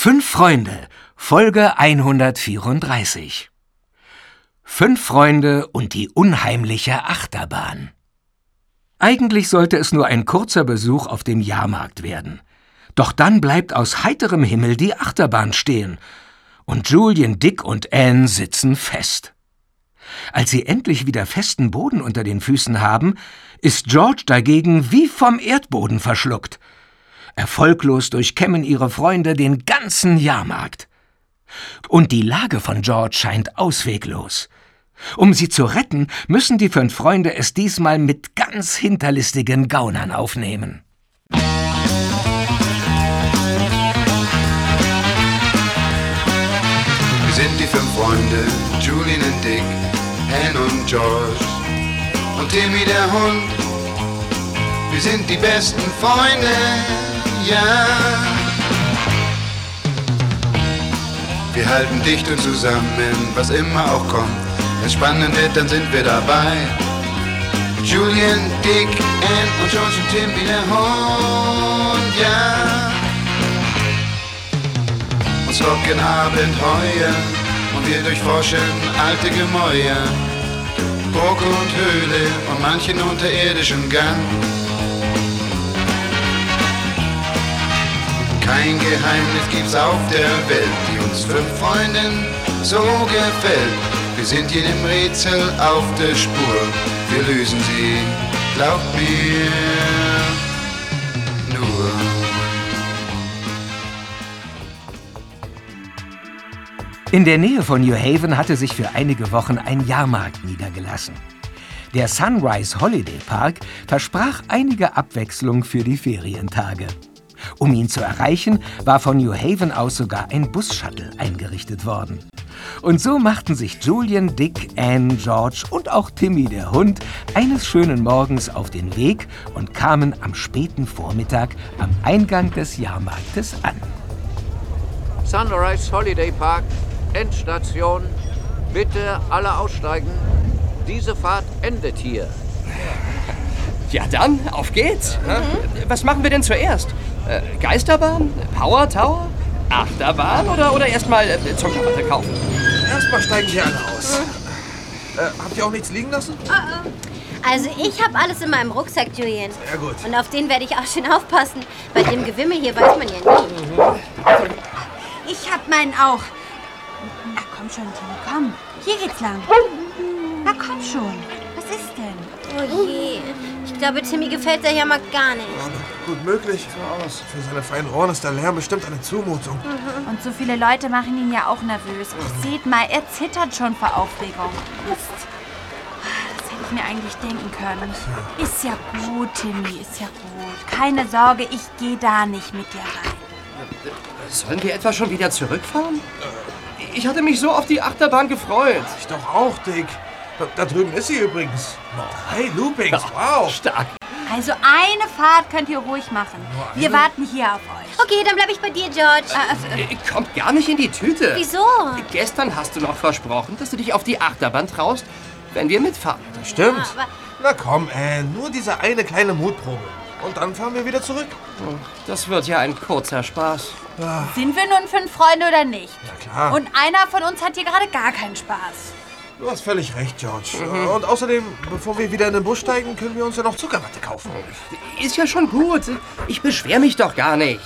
Fünf Freunde, Folge 134. Fünf Freunde und die unheimliche Achterbahn. Eigentlich sollte es nur ein kurzer Besuch auf dem Jahrmarkt werden. Doch dann bleibt aus heiterem Himmel die Achterbahn stehen. Und Julian, Dick und Anne sitzen fest. Als sie endlich wieder festen Boden unter den Füßen haben, ist George dagegen wie vom Erdboden verschluckt. Erfolglos durchkämmen ihre Freunde den ganzen Jahrmarkt. Und die Lage von George scheint ausweglos. Um sie zu retten, müssen die fünf Freunde es diesmal mit ganz hinterlistigen Gaunern aufnehmen. Wir sind die fünf Freunde, Julian und Dick, Anne und George und Timmy der Hund. Wir sind die besten Freunde, ja. Wir halten dicht und zusammen, was immer auch kommt. Wenn spannend wird, dann sind wir dabei. Julian, Dick, Anne und George und Timmy der Hund, ja. Uns locken Abenteuer und wir durchforschen alte Gemäuer, Burg und Höhle und manchen unterirdischen Gang. Kein Geheimnis gibt's auf der Welt, die uns fünf Freunden so gefällt. Wir sind jedem Rätsel auf der Spur, wir lösen sie, glaubt mir, nur. In der Nähe von New Haven hatte sich für einige Wochen ein Jahrmarkt niedergelassen. Der Sunrise Holiday Park versprach einige Abwechslung für die Ferientage. Um ihn zu erreichen, war von New Haven aus sogar ein Bus-Shuttle eingerichtet worden. Und so machten sich Julian, Dick, Anne, George und auch Timmy der Hund eines schönen Morgens auf den Weg und kamen am späten Vormittag am Eingang des Jahrmarktes an. Sunrise Holiday Park, Endstation. Bitte alle aussteigen. Diese Fahrt endet hier. Ja dann, auf geht's. Was machen wir denn zuerst? Äh, Geisterbahn? Power Tower? Achterbahn oder, oder erstmal äh, Zuckerwatte kaufen? Erstmal steigen wir alle aus. Äh, habt ihr auch nichts liegen lassen? Also ich habe alles in meinem Rucksack, Julian. Sehr gut. Und auf den werde ich auch schön aufpassen. Bei dem Gewimmel hier weiß man ja nie. Ich hab meinen auch. Ach, komm schon, Tim, komm. Hier geht's lang. Na, komm schon. Was ist denn? Oh je. Ich glaube, Timmy gefällt der Jahrmarkt gar nicht. Gut möglich. Für seine feinen Ohren ist der Lärm bestimmt eine Zumutung. Und so viele Leute machen ihn ja auch nervös. Ach, seht mal, er zittert schon vor Aufregung. Mist. Das hätte ich mir eigentlich denken können. Ist ja gut, Timmy, ist ja gut. Keine Sorge, ich gehe da nicht mit dir rein. Sollen wir etwa schon wieder zurückfahren? Ich hatte mich so auf die Achterbahn gefreut. Ich doch auch, Dick. Da, da drüben ist sie übrigens. Hey, Loopings, wow. Stark. Also eine Fahrt könnt ihr ruhig machen. Wir warten hier auf euch. Okay, dann bleibe ich bei dir, George. Äh, Kommt gar nicht in die Tüte. Wieso? Gestern hast du noch versprochen, dass du dich auf die Achterbahn traust, wenn wir mitfahren. Stimmt. Aber Na komm, Anne, nur diese eine kleine Mutprobe. Und dann fahren wir wieder zurück. Das wird ja ein kurzer Spaß. Sind wir nun fünf Freunde oder nicht? Ja, klar. Und einer von uns hat hier gerade gar keinen Spaß. Du hast völlig recht, George. Und außerdem, bevor wir wieder in den Bus steigen, können wir uns ja noch Zuckerwatte kaufen. Ist ja schon gut. Ich beschwer mich doch gar nicht.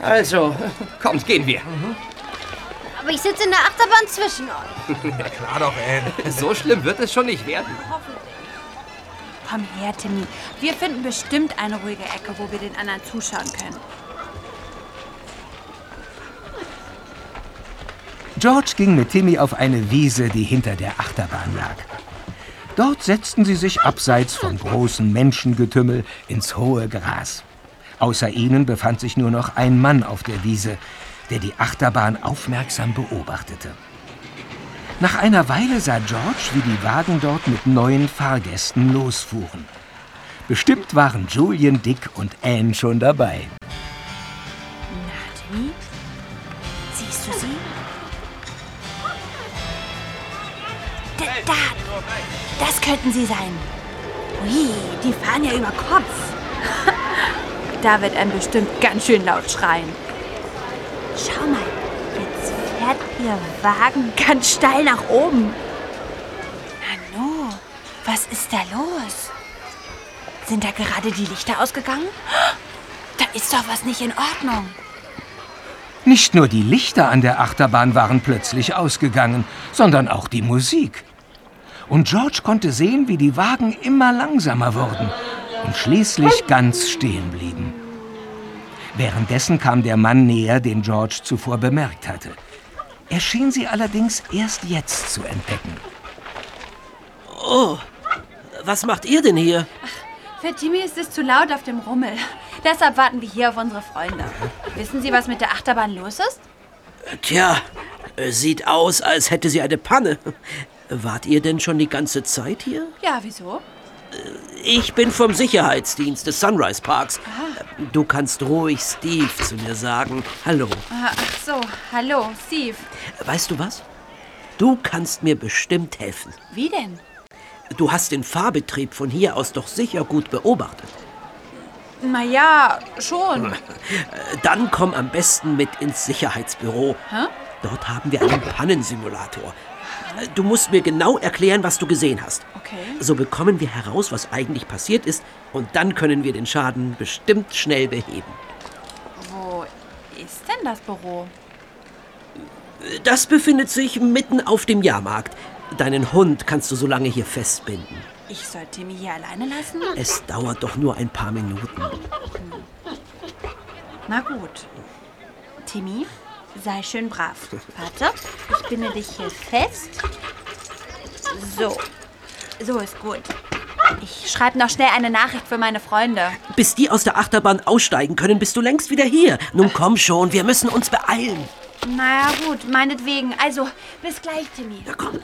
Also, kommt, gehen wir. aber ich sitze in der Achterbahn zwischen euch. Ja, klar doch, Anne. So schlimm wird es schon nicht werden. Komm her, Timmy. Wir finden bestimmt eine ruhige Ecke, wo wir den anderen zuschauen können. George ging mit Timmy auf eine Wiese, die hinter der Achterbahn lag. Dort setzten sie sich abseits vom großen Menschengetümmel ins hohe Gras. Außer ihnen befand sich nur noch ein Mann auf der Wiese, der die Achterbahn aufmerksam beobachtete. Nach einer Weile sah George, wie die Wagen dort mit neuen Fahrgästen losfuhren. Bestimmt waren Julian, Dick und Anne schon dabei. Na, Timmy? Siehst du sie? Da, da, das könnten sie sein. Ui, die fahren ja über Kopf. da wird einem bestimmt ganz schön laut schreien. Schau mal, jetzt fährt Ihr Wagen ganz steil nach oben. Nanu, was ist da los? Sind da gerade die Lichter ausgegangen? Da ist doch was nicht in Ordnung. Nicht nur die Lichter an der Achterbahn waren plötzlich ausgegangen, sondern auch die Musik. Und George konnte sehen, wie die Wagen immer langsamer wurden und schließlich ganz stehen blieben. Währenddessen kam der Mann näher, den George zuvor bemerkt hatte. Er schien sie allerdings erst jetzt zu entdecken. Oh, was macht ihr denn hier? Für Timmy ist es zu laut auf dem Rummel. Deshalb warten wir hier auf unsere Freunde. Wissen Sie, was mit der Achterbahn los ist? Tja, sieht aus, als hätte sie eine Panne. Wart ihr denn schon die ganze Zeit hier? Ja, wieso? Ich bin vom Sicherheitsdienst des Sunrise Parks. Du kannst ruhig Steve zu mir sagen. Hallo. Ah, Ach so, hallo, Steve. Weißt du was? Du kannst mir bestimmt helfen. Wie denn? Du hast den Fahrbetrieb von hier aus doch sicher gut beobachtet. Na ja, schon. Dann komm am besten mit ins Sicherheitsbüro. Hä? Dort haben wir einen Pannensimulator. Du musst mir genau erklären, was du gesehen hast. Okay. So bekommen wir heraus, was eigentlich passiert ist, und dann können wir den Schaden bestimmt schnell beheben. Wo ist denn das Büro? Das befindet sich mitten auf dem Jahrmarkt. Deinen Hund kannst du so lange hier festbinden. Ich soll Timmy hier alleine lassen? Es dauert doch nur ein paar Minuten. Na gut. Timmy, sei schön brav. Warte, ich binde dich hier fest. So. So ist gut. Ich schreibe noch schnell eine Nachricht für meine Freunde. Bis die aus der Achterbahn aussteigen können, bist du längst wieder hier. Nun komm schon, wir müssen uns beeilen. Na ja, gut, meinetwegen. Also, bis gleich, Timmy. Na komm.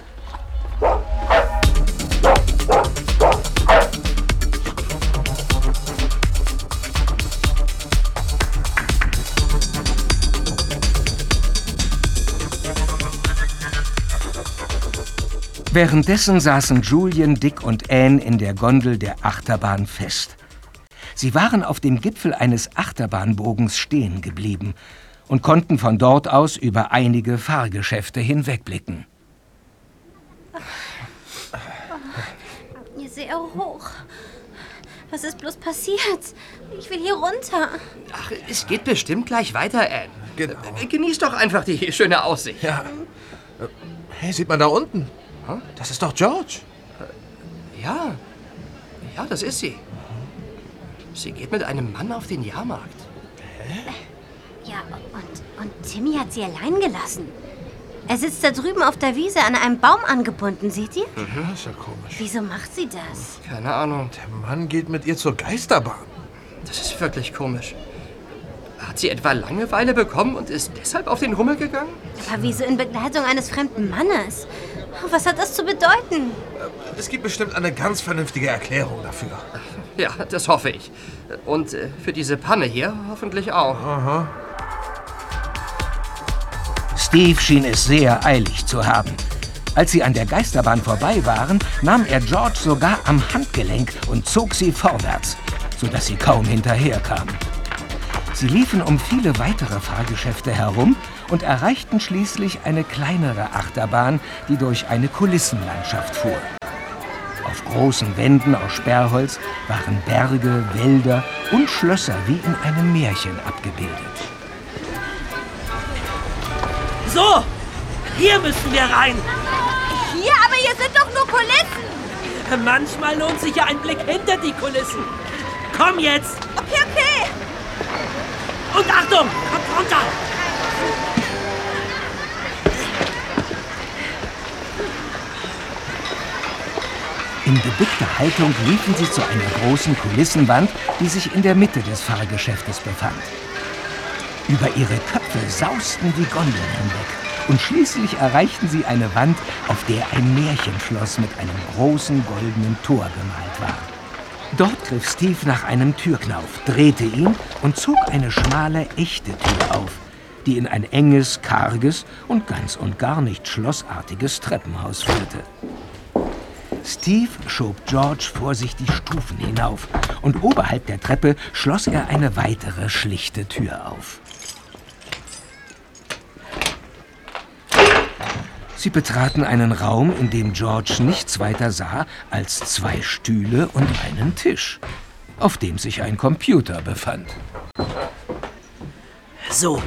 Währenddessen saßen Julian, Dick und Anne in der Gondel der Achterbahn fest. Sie waren auf dem Gipfel eines Achterbahnbogens stehen geblieben und konnten von dort aus über einige Fahrgeschäfte hinwegblicken. Sehr hoch. Was ist bloß passiert? Ich will hier runter. Ach, es geht bestimmt gleich weiter, Anne. Genau. Äh, Genieß doch einfach die schöne Aussicht. Ja. Äh, Hey, sieht man da unten? Das ist doch George. Ja, ja, das ist sie. Sie geht mit einem Mann auf den Jahrmarkt. Ja, und, und Timmy hat sie allein gelassen. Er sitzt da drüben auf der Wiese an einem Baum angebunden, seht ihr? Das ist ja komisch. Wieso macht sie das? Keine Ahnung, Der Mann geht mit ihr zur Geisterbahn. das ist wirklich komisch. Hat sie etwa Langeweile bekommen und ist deshalb auf den Rummel gegangen? Aber wieso in Begleitung eines fremden Mannes? Was hat das zu bedeuten? Es gibt bestimmt eine ganz vernünftige Erklärung dafür. Ja, das hoffe ich. Und äh, für diese Panne hier hoffentlich auch. Steve schien es sehr eilig zu haben. Als sie an der Geisterbahn vorbei waren, nahm er George sogar am Handgelenk und zog sie vorwärts, sodass sie kaum hinterherkam. Sie liefen um viele weitere Fahrgeschäfte herum und erreichten schließlich eine kleinere Achterbahn, die durch eine Kulissenlandschaft fuhr. Auf großen Wänden aus Sperrholz waren Berge, Wälder und Schlösser wie in einem Märchen abgebildet. So, hier müssen wir rein. Hier, aber hier sind doch nur Kulissen. Manchmal lohnt sich ja ein Blick hinter die Kulissen. Komm jetzt. Okay, okay. Und Achtung, kommt runter. In gebückter Haltung liefen sie zu einer großen Kulissenwand, die sich in der Mitte des Fahrgeschäftes befand. Über ihre Köpfe sausten die Gondeln hinweg und schließlich erreichten sie eine Wand, auf der ein Märchenschloss mit einem großen goldenen Tor gemalt war. Dort griff Steve nach einem Türknauf, drehte ihn und zog eine schmale, echte Tür auf, die in ein enges, karges und ganz und gar nicht schlossartiges Treppenhaus führte. Steve schob George vorsichtig Stufen hinauf und oberhalb der Treppe schloss er eine weitere schlichte Tür auf. Sie betraten einen Raum, in dem George nichts weiter sah als zwei Stühle und einen Tisch, auf dem sich ein Computer befand. So,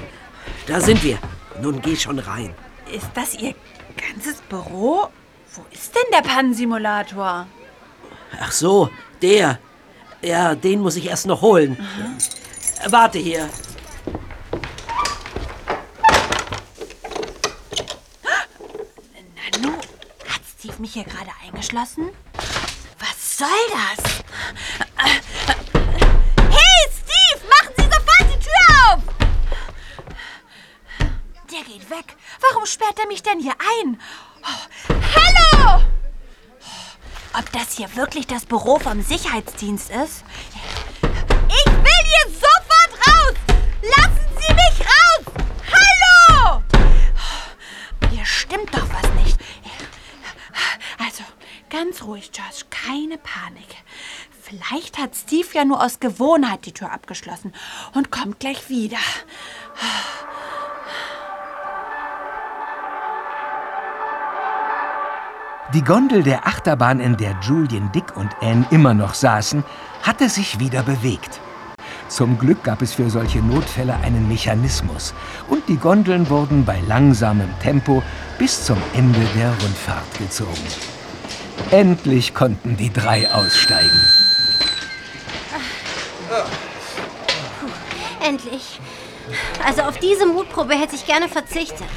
da sind wir. Nun geh schon rein. Ist das Ihr ganzes Büro? Wo ist denn der Pannensimulator? Ach so, der. Ja, den muss ich erst noch holen. Warte hier. Nanu, mich hier gerade eingeschlossen? Was soll das? Hey, Steve, machen Sie sofort die Tür auf! Der geht weg. Warum sperrt er mich denn hier ein? Oh, hallo! Ob das hier wirklich das Büro vom Sicherheitsdienst ist? Ruhig, Josh, keine Panik. Vielleicht hat Steve ja nur aus Gewohnheit die Tür abgeschlossen und kommt gleich wieder. Die Gondel der Achterbahn, in der Julian, Dick und Anne immer noch saßen, hatte sich wieder bewegt. Zum Glück gab es für solche Notfälle einen Mechanismus und die Gondeln wurden bei langsamem Tempo bis zum Ende der Rundfahrt gezogen. Endlich konnten die drei aussteigen. Endlich. Also auf diese Mutprobe hätte ich gerne verzichtet.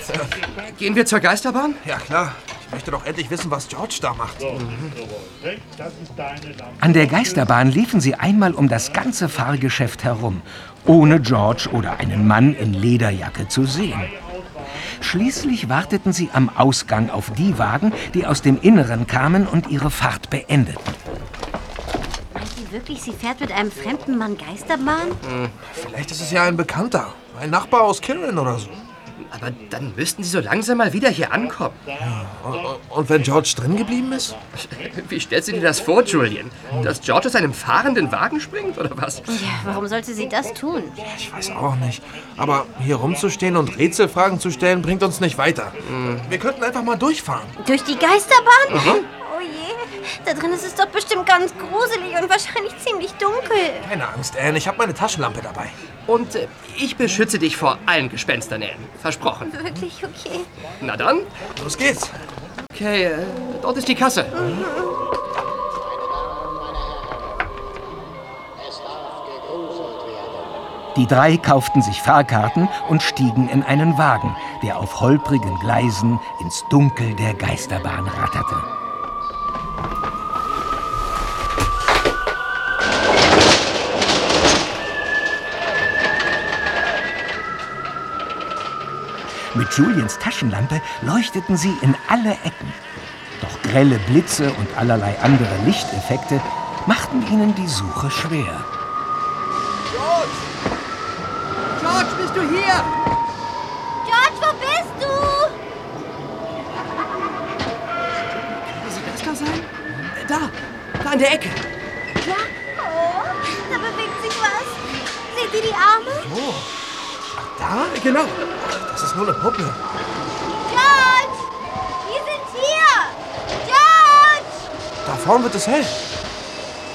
Gehen wir zur Geisterbahn? Ja, klar. Ich möchte doch endlich wissen, was George da macht. An der Geisterbahn liefen sie einmal um das ganze Fahrgeschäft herum, ohne George oder einen Mann in Lederjacke zu sehen. Schließlich warteten sie am Ausgang auf die Wagen, die aus dem Inneren kamen und ihre Fahrt beendeten. Meint ihr wirklich, sie fährt mit einem fremden Mann Geisterbahn? Vielleicht ist es ja ein Bekannter. Ein Nachbar aus Kirin oder so. Aber dann müssten Sie so langsam mal wieder hier ankommen. Und, und wenn George drin geblieben ist? Wie stellst du dir das vor, Julian? Dass George aus einem fahrenden Wagen springt, oder was? Ja, warum sollte sie das tun? Ich weiß auch nicht. Aber hier rumzustehen und Rätselfragen zu stellen, bringt uns nicht weiter. Wir könnten einfach mal durchfahren. Durch die Geisterbahn? Je, da drin ist es doch bestimmt ganz gruselig und wahrscheinlich ziemlich dunkel. Keine Angst, Anne. Ich habe meine Taschenlampe dabei. Und äh, ich beschütze dich vor allen Gespenstern, Anne. Versprochen. Wirklich okay. Na dann. Los geht's. Okay, äh, dort ist die Kasse. Die drei kauften sich Fahrkarten und stiegen in einen Wagen, der auf holprigen Gleisen ins Dunkel der Geisterbahn ratterte. Mit Juliens Taschenlampe leuchteten sie in alle Ecken. Doch grelle Blitze und allerlei andere Lichteffekte machten ihnen die Suche schwer. George, bist du hier? George, wo bist du? Soll das da sein? Da, da an der Ecke. Ja. Oh, da bewegt sich was. Seht ihr die Arme? Da? Genau. Das ist nur eine Puppe. George! Wir sind hier! George! Da vorn wird es hell.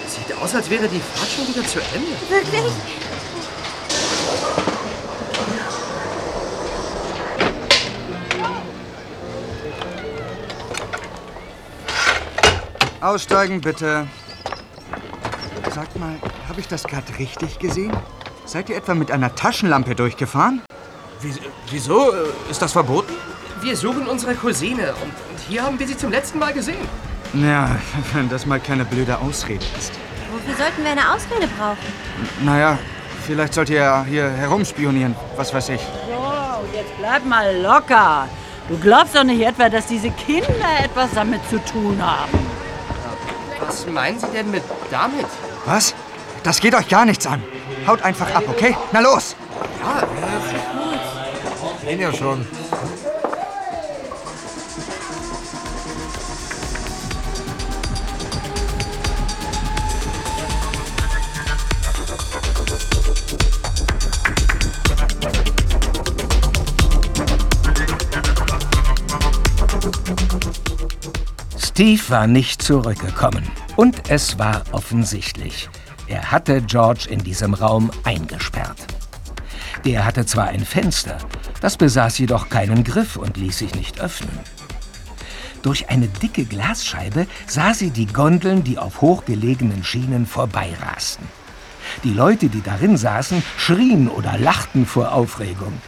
Sieht aus, als wäre die Fahrt schon wieder zu Ende. Wirklich? Aussteigen, bitte. Sagt mal, habe ich das gerade richtig gesehen? Seid ihr etwa mit einer Taschenlampe durchgefahren? Wie, wieso? Ist das verboten? Wir suchen unsere Cousine und, und hier haben wir sie zum letzten Mal gesehen. Ja, wenn das mal keine blöde Ausrede ist. Wofür sollten wir eine Ausrede brauchen? Naja, vielleicht sollt ihr ja hier herumspionieren, was weiß ich. Oh, jetzt bleib mal locker. Du glaubst doch nicht etwa, dass diese Kinder etwas damit zu tun haben. Was meinen Sie denn mit damit? Was? Das geht euch gar nichts an. Haut einfach ab, okay? Na los! Gehen ja schon. Steve war nicht zurückgekommen. Und es war offensichtlich. Er hatte George in diesem Raum eingesperrt. Der hatte zwar ein Fenster, das besaß jedoch keinen Griff und ließ sich nicht öffnen. Durch eine dicke Glasscheibe sah sie die Gondeln, die auf hochgelegenen Schienen vorbeirasten. Die Leute, die darin saßen, schrien oder lachten vor Aufregung.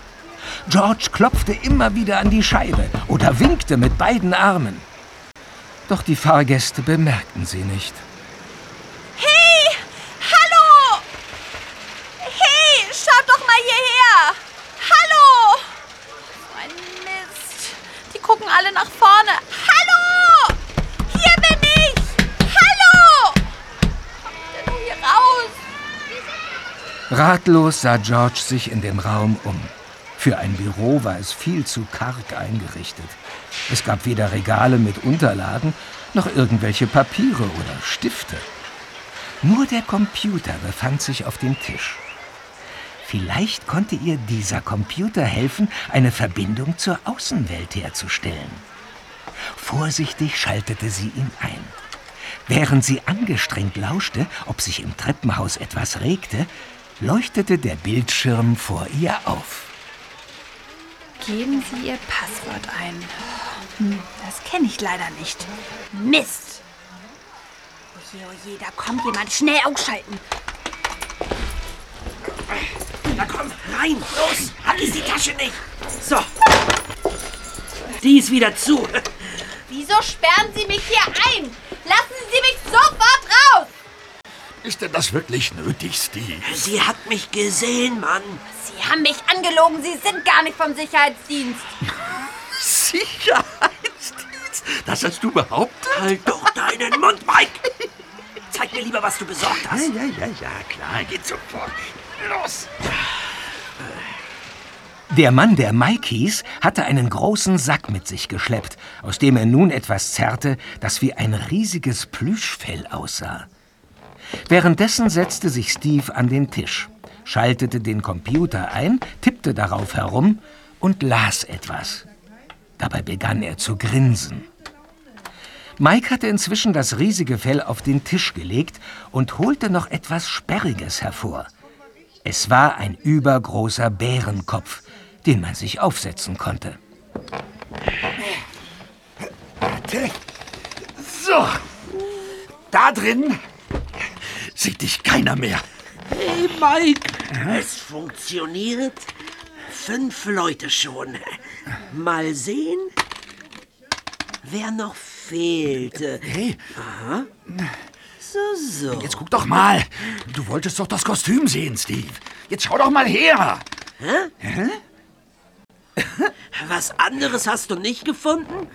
George klopfte immer wieder an die Scheibe oder winkte mit beiden Armen. Doch die Fahrgäste bemerkten sie nicht. Hey! Hallo! Hey, schaut doch mal hierher! Hallo! So ein Mist. Die gucken alle nach vorne. Hallo! Hier bin ich! Hallo! Kommt denn nur hier raus? Ratlos sah George sich in dem Raum um. Für ein Büro war es viel zu karg eingerichtet. Es gab weder Regale mit Unterlagen noch irgendwelche Papiere oder Stifte. Nur der Computer befand sich auf dem Tisch. Vielleicht konnte ihr dieser Computer helfen, eine Verbindung zur Außenwelt herzustellen. Vorsichtig schaltete sie ihn ein. Während sie angestrengt lauschte, ob sich im Treppenhaus etwas regte, leuchtete der Bildschirm vor ihr auf. Geben Sie Ihr Passwort ein. Hm, das kenne ich leider nicht. Mist! Oje, oje, da kommt jemand. Schnell ausschalten. Na komm, rein, los, ist die Tasche nicht. So. Die ist wieder zu. Wieso sperren Sie mich hier ein? Lassen Sie mich sofort raus! Ist denn das wirklich nötig, Steve? Sie hat mich gesehen, Mann. Sie haben mich angelogen. Sie sind gar nicht vom Sicherheitsdienst. Sicherheitsdienst? Das hast du behauptet? Halt doch deinen Mund, Mike. Zeig mir lieber, was du besorgt Ja, hast. ja, ja, ja, klar, geht sofort. Los. Der Mann, der Mike hieß, hatte einen großen Sack mit sich geschleppt, aus dem er nun etwas zerrte, das wie ein riesiges Plüschfell aussah. Währenddessen setzte sich Steve an den Tisch, schaltete den Computer ein, tippte darauf herum und las etwas. Dabei begann er zu grinsen. Mike hatte inzwischen das riesige Fell auf den Tisch gelegt und holte noch etwas Sperriges hervor. Es war ein übergroßer Bärenkopf, den man sich aufsetzen konnte. So. Da drin sieht dich keiner mehr. Hey, Mike. Es funktioniert. Fünf Leute schon. Mal sehen, wer noch fehlte. Hey, Aha. So, so. jetzt guck doch mal. Du wolltest doch das Kostüm sehen, Steve. Jetzt schau doch mal her. Was anderes hast du nicht gefunden?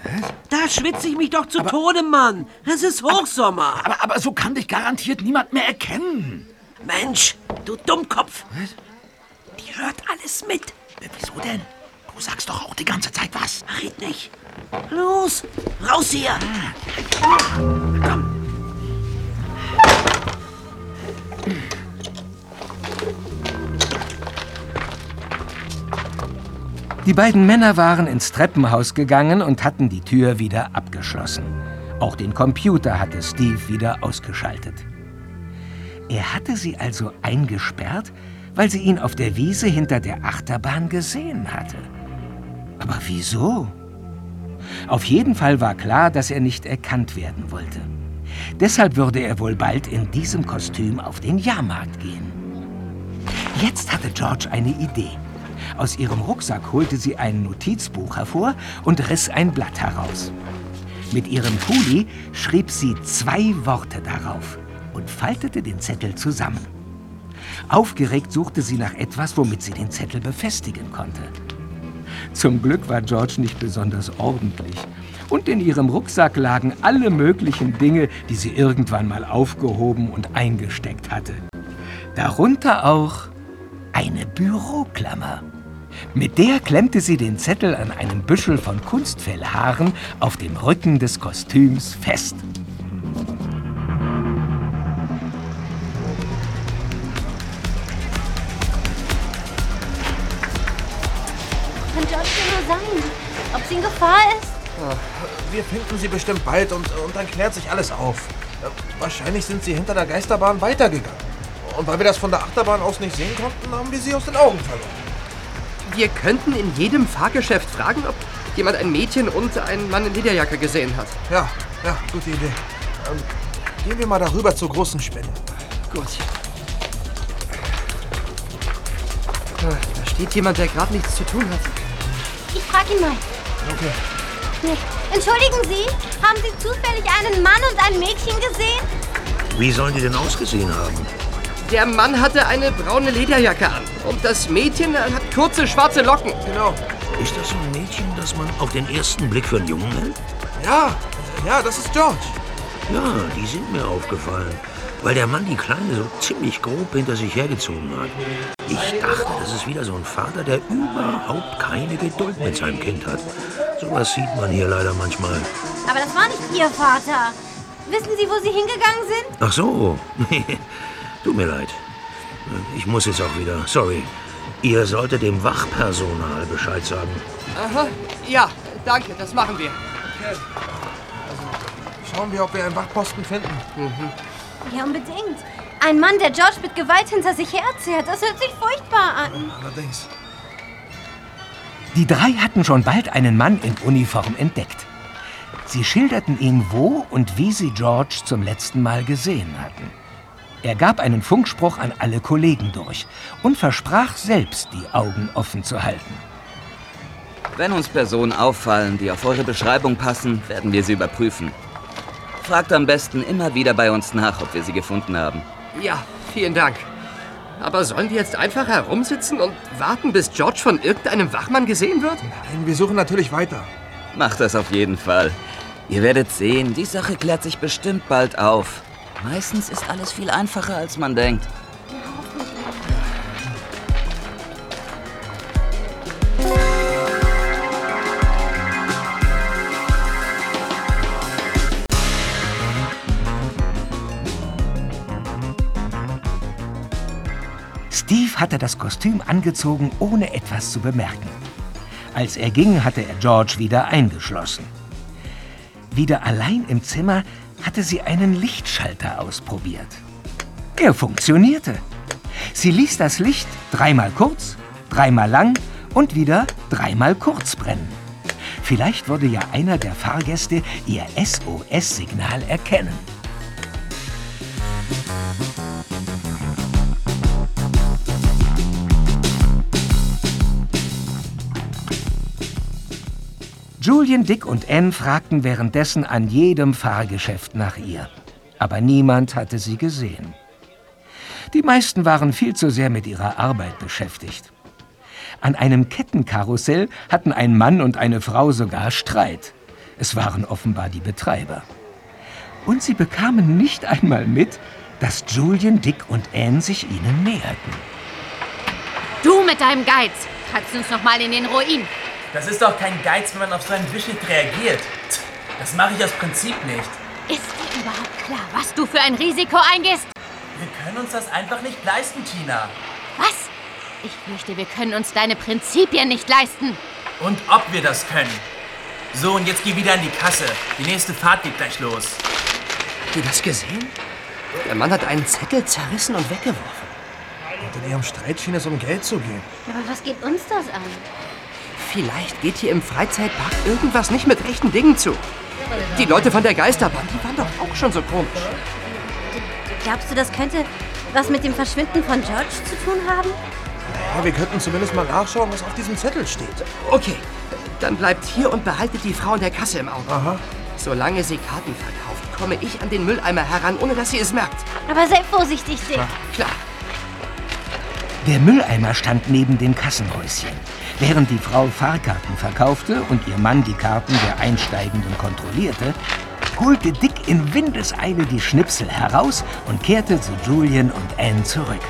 Da schwitze ich mich doch zu Tode, Mann. Es ist Hochsommer. Aber, aber so kann dich garantiert niemand mehr erkennen. Mensch, du Dummkopf. Die hört alles mit. Äh, Wieso denn? Du sagst doch auch die ganze Zeit was. Red nicht. Los, raus hier. Die beiden Männer waren ins Treppenhaus gegangen und hatten die Tür wieder abgeschlossen. Auch den Computer hatte Steve wieder ausgeschaltet. Er hatte sie also eingesperrt, weil sie ihn auf der Wiese hinter der Achterbahn gesehen hatte. Aber wieso? Auf jeden Fall war klar, dass er nicht erkannt werden wollte. Deshalb würde er wohl bald in diesem Kostüm auf den Jahrmarkt gehen. Jetzt hatte George eine Idee. Aus ihrem Rucksack holte sie ein Notizbuch hervor und riss ein Blatt heraus. Mit ihrem Pulli schrieb sie zwei Worte darauf und faltete den Zettel zusammen. Aufgeregt suchte sie nach etwas, womit sie den Zettel befestigen konnte. Zum Glück war George nicht besonders ordentlich. Und in ihrem Rucksack lagen alle möglichen Dinge, die sie irgendwann mal aufgehoben und eingesteckt hatte. Darunter auch eine Büroklammer. Mit der klemmte sie den Zettel an einem Büschel von Kunstfellhaaren auf dem Rücken des Kostüms fest. Es in Gefahr ist? Wir finden sie bestimmt bald und, und dann klärt sich alles auf. Äh, Wahrscheinlich sind sie hinter der Geisterbahn weitergegangen. Und weil wir das von der Achterbahn aus nicht sehen konnten, haben wir sie aus den Augen verloren. Wir könnten in jedem Fahrgeschäft fragen, ob jemand ein Mädchen und einen Mann in Lederjacke gesehen hat. Ja, ja, gute Idee. Ähm, gehen wir mal darüber zur großen Spinne. Gut. Ah, Da steht jemand, der gerade nichts zu tun hat. Ich frag ihn mal. Okay. Entschuldigen Sie, haben Sie zufällig einen Mann und ein Mädchen gesehen? Wie sollen die denn ausgesehen haben? Der Mann hatte eine braune Lederjacke an und das Mädchen hat kurze schwarze Locken. Genau. Ist das so ein Mädchen, das man auf den ersten Blick für einen Jungen hält? Ja, ja, das ist George. Ja, die sind mir aufgefallen. Weil der Mann die Kleine so ziemlich grob hinter sich hergezogen hat. Ich dachte, das ist wieder so ein Vater, der überhaupt keine Geduld mit seinem Kind hat. Sowas sieht man hier leider manchmal. Aber das war nicht Ihr Vater. Wissen Sie, wo Sie hingegangen sind? Ach so. Tut mir leid. Ich muss jetzt auch wieder. Sorry. Ihr solltet dem Wachpersonal Bescheid sagen. Aha, ja, danke, das machen wir. Schauen wir, ob wir einen Wachposten finden. Ja, unbedingt. Ein Mann, der George mit Gewalt hinter sich herzehrt, das hört sich furchtbar an. Allerdings. Die drei hatten schon bald einen Mann in Uniform entdeckt. Sie schilderten ihm, wo und wie sie George zum letzten Mal gesehen hatten. Er gab einen Funkspruch an alle Kollegen durch und versprach selbst, die Augen offen zu halten. Wenn uns Personen auffallen, die auf eure Beschreibung passen, werden wir sie überprüfen. Fragt am besten immer wieder bei uns nach, ob wir sie gefunden haben. Ja, vielen Dank. Aber sollen wir jetzt einfach herumsitzen und warten, bis George von irgendeinem Wachmann gesehen wird? Nein, wir suchen natürlich weiter. Macht das auf jeden Fall. Ihr werdet sehen, die Sache klärt sich bestimmt bald auf. Meistens ist alles viel einfacher, als man denkt. Steve hatte das Kostüm angezogen, ohne etwas zu bemerken. Als er ging, hatte er George wieder eingeschlossen. Wieder allein im Zimmer hatte sie einen Lichtschalter ausprobiert. Er funktionierte. Sie ließ das Licht dreimal kurz, dreimal lang und wieder dreimal kurz brennen. Vielleicht würde ja einer der Fahrgäste ihr SOS-Signal erkennen. Julian, Dick und Anne fragten währenddessen an jedem Fahrgeschäft nach ihr. Aber niemand hatte sie gesehen. Die meisten waren viel zu sehr mit ihrer Arbeit beschäftigt. An einem Kettenkarussell hatten ein Mann und eine Frau sogar Streit. Es waren offenbar die Betreiber. Und sie bekamen nicht einmal mit, dass Julian, Dick und Anne sich ihnen näherten. Du mit deinem Geiz kannst uns noch mal in den Ruin. Das ist doch kein Geiz, wenn man auf so einen Wisch nicht reagiert. Das mache ich aus Prinzip nicht. Ist dir überhaupt klar, was du für ein Risiko eingehst? Wir können uns das einfach nicht leisten, Tina. Was? Ich fürchte, wir können uns deine Prinzipien nicht leisten. Und ob wir das können. So, und jetzt geh wieder in die Kasse. Die nächste Fahrt geht gleich los. Habt ihr das gesehen? Der Mann hat einen Zettel zerrissen und weggeworfen. Und in ihrem Streit schien es um Geld zu gehen. Aber was geht uns das an? Vielleicht geht hier im Freizeitpark irgendwas nicht mit rechten Dingen zu. Die Leute von der Geisterbahn, die waren doch auch schon so komisch. Glaubst du, das könnte was mit dem Verschwinden von George zu tun haben? Ja, wir könnten zumindest mal nachschauen, was auf diesem Zettel steht. Okay, dann bleibt hier und behaltet die Frau in der Kasse im Auge. Aha. Solange sie Karten verkauft, komme ich an den Mülleimer heran, ohne dass sie es merkt. Aber sei vorsichtig, Dick. Klar. Der Mülleimer stand neben dem Kassenhäuschen. Während die Frau Fahrkarten verkaufte und ihr Mann die Karten der Einsteigenden kontrollierte, holte Dick in Windeseile die Schnipsel heraus und kehrte zu Julian und Anne zurück.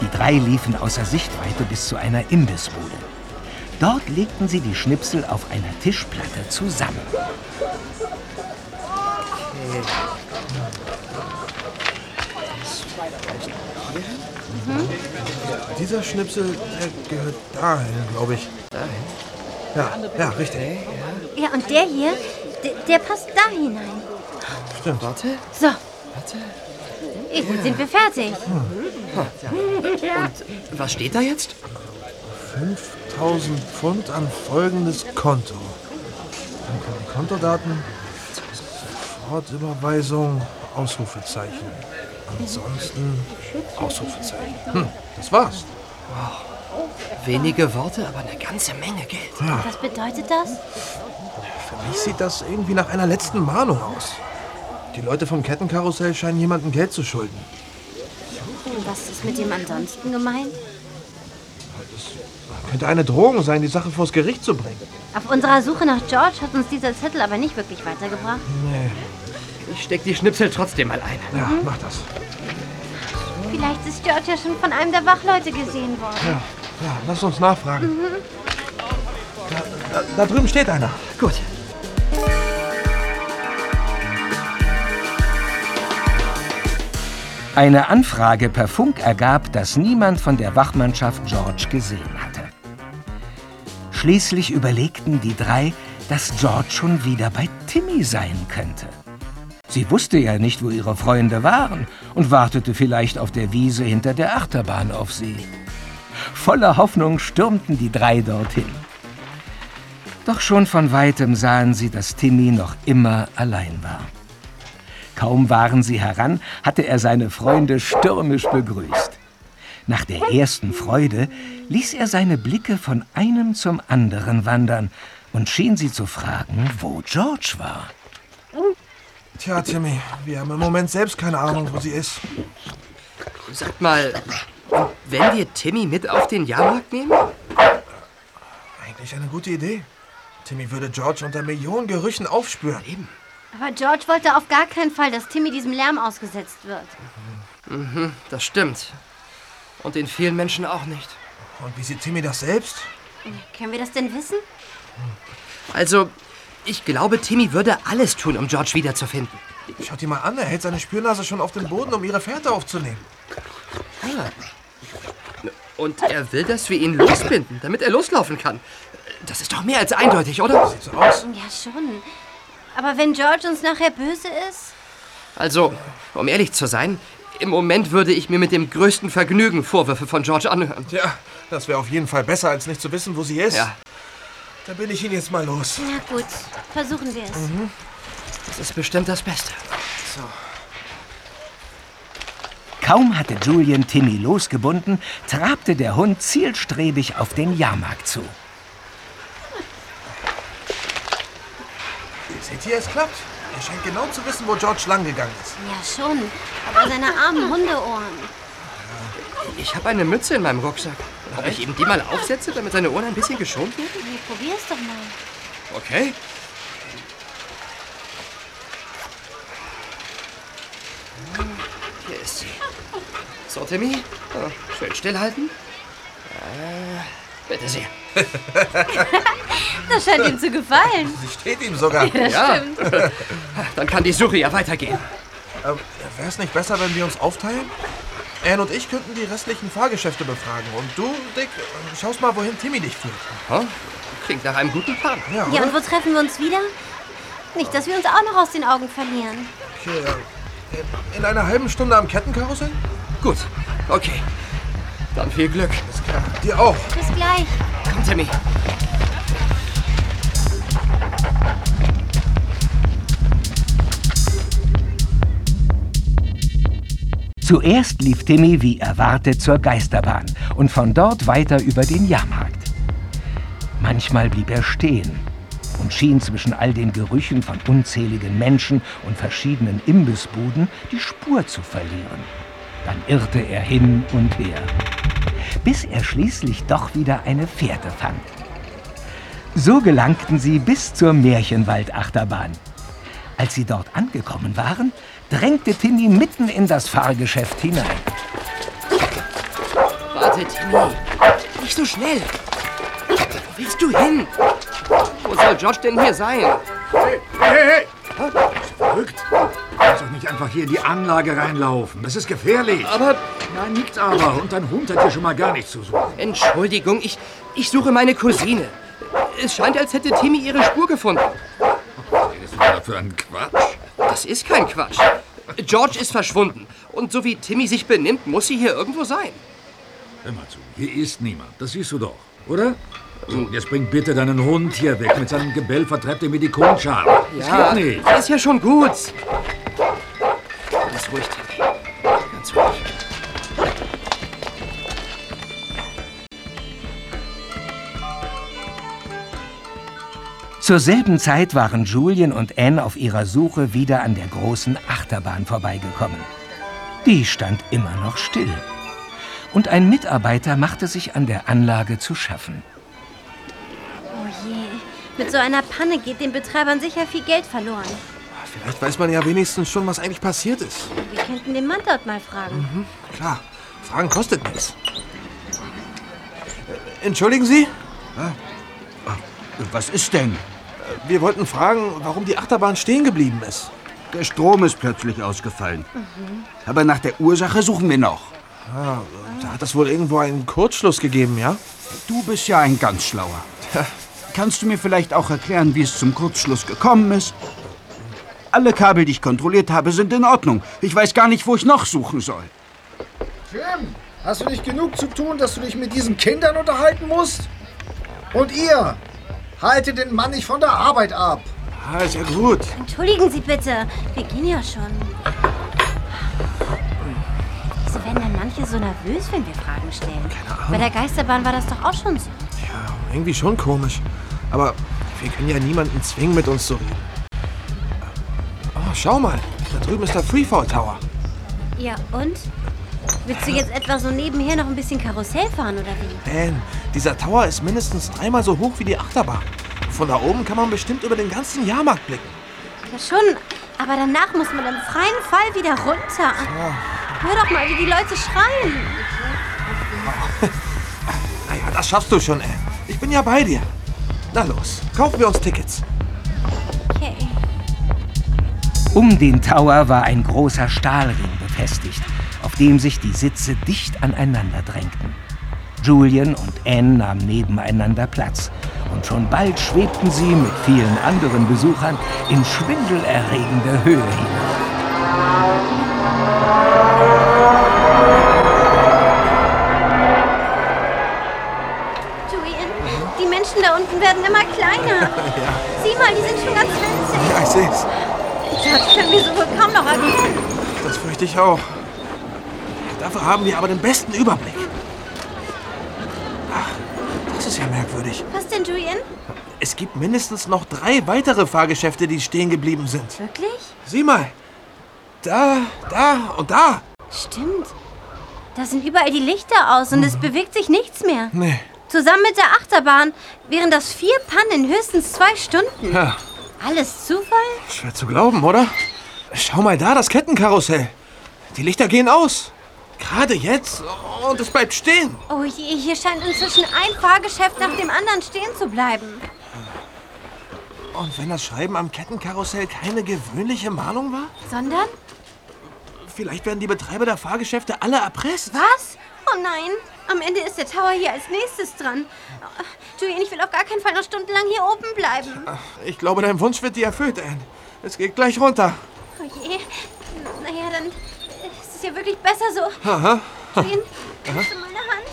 Die drei liefen außer Sichtweite bis zu einer Imbissbude. Dort legten sie die Schnipsel auf einer Tischplatte zusammen. Dieser Schnipsel, der gehört dahin, glaube ich. Dahin? Ja, ja, richtig. Ja, und der hier, der, der passt da hinein. Stimmt. Warte. So. Jetzt sind wir fertig. Und was steht da jetzt? 5000 Pfund an folgendes Konto. Dann kommen die Kontodaten. Sofortüberweisung, Ausrufezeichen. Ansonsten Ausrufezeichen. Hm, das war's. Wenige Worte, aber eine ganze Menge Geld. Ja. Was bedeutet das? Für mich sieht das irgendwie nach einer letzten Mahnung aus. Die Leute vom Kettenkarussell scheinen jemandem Geld zu schulden. Und was ist mit dem ansonsten gemeint? Könnte eine Drohung sein, die Sache vors Gericht zu bringen. Auf unserer Suche nach George hat uns dieser Zettel aber nicht wirklich weitergebracht. Nee. Ich steck die Schnipsel trotzdem mal ein. Ja, mach das. Vielleicht ist George ja schon von einem der Wachleute gesehen worden. Ja, ja lass uns nachfragen. Mhm. Da, da, da drüben steht einer. Gut. Eine Anfrage per Funk ergab, dass niemand von der Wachmannschaft George gesehen hatte. Schließlich überlegten die drei, dass George schon wieder bei Timmy sein könnte. Sie wusste ja nicht, wo ihre Freunde waren und wartete vielleicht auf der Wiese hinter der Achterbahn auf sie. Voller Hoffnung stürmten die drei dorthin. Doch schon von weitem sahen sie, dass Timmy noch immer allein war. Kaum waren sie heran, hatte er seine Freunde stürmisch begrüßt. Nach der ersten Freude ließ er seine Blicke von einem zum anderen wandern und schien sie zu fragen, wo George war. Tja, Timmy, wir haben im Moment selbst keine Ahnung, wo sie ist. Sag mal, wenn wir Timmy mit auf den Jahrmarkt nehmen? Eigentlich eine gute Idee. Timmy würde George unter Millionen Gerüchen aufspüren. Eben. Aber George wollte auf gar keinen Fall, dass Timmy diesem Lärm ausgesetzt wird. Mhm, das stimmt. Und den vielen Menschen auch nicht. Und wie sieht Timmy das selbst? Können wir das denn wissen? Also, ich glaube, Timmy würde alles tun, um George wiederzufinden. Schaut ihn mal an, er hält seine Spürnase schon auf den Boden, um ihre Fährte aufzunehmen. Ah. Und er will, dass wir ihn losbinden, damit er loslaufen kann. Das ist doch mehr als eindeutig, oder? Sieht so aus. Ja, schon. Aber wenn George uns nachher böse ist? Also, um ehrlich zu sein, im Moment würde ich mir mit dem größten Vergnügen Vorwürfe von George anhören. Tja, das wäre auf jeden Fall besser, als nicht zu wissen, wo sie ist. Ja. Da bin ich ihn jetzt mal los. Na gut, versuchen wir es. Mhm. Das ist bestimmt das Beste. So. Kaum hatte Julian Timmy losgebunden, trabte der Hund zielstrebig auf den Jahrmarkt zu. Seht ihr, es klappt. Er scheint genau zu wissen, wo George lang gegangen ist. Ja, schon. Aber seine armen Hundeohren. Ich habe eine Mütze in meinem Rucksack. Ob ich ihm die mal aufsetze, damit seine Ohren ein bisschen geschont werden? Nee, probier's doch mal. Okay. Hier ist sie. So, Timmy. Oh, schön stillhalten. Äh, bitte sehr. Das scheint ihm zu gefallen. Sie steht ihm sogar. Ja, das stimmt. Dann kann die Suche ja weitergehen. Ähm, Wäre es nicht besser, wenn wir uns aufteilen? Anne und ich könnten die restlichen Fahrgeschäfte befragen. Und du, Dick, schaust mal, wohin Timmy dich führt. Oh, klingt nach einem guten Plan. Ja, Ja, und wo treffen wir uns wieder? Nicht, dass wir uns auch noch aus den Augen verlieren. Okay, äh, in- in einer halben Stunde am Kettenkarussell? Gut, okay. Dann viel Glück. Alles klar. Dir auch. Bis gleich. Komm, Timmy. Zuerst lief Timmy wie erwartet zur Geisterbahn und von dort weiter über den Jahrmarkt. Manchmal blieb er stehen und schien zwischen all den Gerüchen von unzähligen Menschen und verschiedenen Imbissbuden die Spur zu verlieren. Dann irrte er hin und her, bis er schließlich doch wieder eine Fährte fand. So gelangten sie bis zur Märchenwaldachterbahn. Als sie dort angekommen waren, drängte Timmy mitten in das Fahrgeschäft hinein. Warte, Timmy. Nicht so schnell. Wo willst du hin? Wo soll George denn hier sein? Hey, hey, hey! Verrückt. Du kannst doch nicht einfach hier in die Anlage reinlaufen. Das ist gefährlich. Aber... Nein, nichts aber. Und dein Hund hat hier schon mal gar nichts zu suchen. Entschuldigung, ich, ich suche meine Cousine. Es scheint, als hätte Timmy ihre Spur gefunden. Was ist denn da für ein Quatsch? Das ist kein Quatsch. George ist verschwunden. Und so wie Timmy sich benimmt, muss sie hier irgendwo sein. Hör mal zu, hier ist niemand. Das siehst du doch, oder? So, jetzt bring bitte deinen Hund hier weg. Mit seinem Gebell vertreibt er mir die. Das Ja, geht nicht. ist ja schon gut. Ganz ruhig, Timmy. Zur selben Zeit waren Julien und Anne auf ihrer Suche wieder an der großen Achterbahn vorbeigekommen. Die stand immer noch still. Und ein Mitarbeiter machte sich an der Anlage zu schaffen. Oh je. Mit so einer Panne geht den Betreibern sicher viel Geld verloren. Vielleicht weiß man ja wenigstens schon, was eigentlich passiert ist. Wir könnten den Mann dort mal fragen. Klar, Fragen kostet nichts. Äh, Entschuldigen Sie? Was ist denn? Wir wollten fragen, warum die Achterbahn stehen geblieben ist. Der Strom ist plötzlich ausgefallen. Aber nach der Ursache suchen wir noch. Ah, da hat es wohl irgendwo einen Kurzschluss gegeben, ja? Du bist ja ein ganz schlauer. Kannst du mir vielleicht auch erklären, wie es zum Kurzschluss gekommen ist? Alle Kabel, die ich kontrolliert habe, sind in Ordnung. Ich weiß gar nicht, wo ich noch suchen soll. Jim, hast du nicht genug zu tun, dass du dich mit diesen Kindern unterhalten musst? Und ihr, haltet den Mann nicht von der Arbeit ab. Ah, ist ja gut. Entschuldigen Sie bitte. Wir gehen ja schon. Wieso werden dann manche so nervös, wenn wir Fragen stellen? Bei der Geisterbahn war das doch auch schon so. Irgendwie schon komisch. Aber wir können ja niemanden zwingen, mit uns zu reden. Oh, schau mal. Da drüben ist der Freefall Tower. Ja, und? Willst du jetzt etwa so nebenher noch ein bisschen Karussell fahren oder wie? Dan, dieser Tower ist mindestens dreimal so hoch wie die Achterbahn. Von da oben kann man bestimmt über den ganzen Jahrmarkt blicken. Ja, schon. Aber danach muss man im freien Fall wieder runter. Hör doch mal, wie die Leute schreien. Naja, das schaffst du schon, Anne. Ich bin ja bei dir. Na los, kaufen wir uns Tickets. Okay. Um den Tower war ein großer Stahlring befestigt, auf dem sich die Sitze dicht aneinander drängten. Julian und Anne nahmen nebeneinander Platz und schon bald schwebten sie mit vielen anderen Besuchern in schwindelerregende Höhe hinein. Julian, die Menschen da unten werden immer kleiner. Sieh mal, die sind schon ganz winzig. Ja, ich seh's. Das können wir so wohl kaum noch erkennen. Das fürchte ich auch. Dafür haben wir aber den besten Überblick. Ach, das ist ja merkwürdig. Was denn, Julian? Es gibt mindestens noch drei weitere Fahrgeschäfte, die stehen geblieben sind. Wirklich? Sieh mal. Da, da und da. Stimmt. Da sind überall die Lichter aus und es bewegt sich nichts mehr. Nee. Zusammen mit der Achterbahn wären das vier Pannen in höchstens zwei Stunden. Ja, Alles Zufall? schwer zu glauben, oder? Schau mal da, das Kettenkarussell. Die Lichter gehen aus. Gerade jetzt. Und es bleibt stehen. Oh je, hier scheint inzwischen ein Fahrgeschäft nach dem anderen stehen zu bleiben. Und wenn das Schreiben am Kettenkarussell keine gewöhnliche Mahnung war? Sondern? Vielleicht werden die Betreiber der Fahrgeschäfte alle erpresst. Was? Oh nein, am Ende ist der Tower hier als nächstes dran. Oh, Julian, ich will auf gar keinen Fall noch stundenlang hier oben bleiben. Ich glaube, dein Wunsch wird dir erfüllt, Anne. Es geht gleich runter. Oh je. Naja, dann es ja wirklich besser so. Aha. Aha. hast du meine Hand?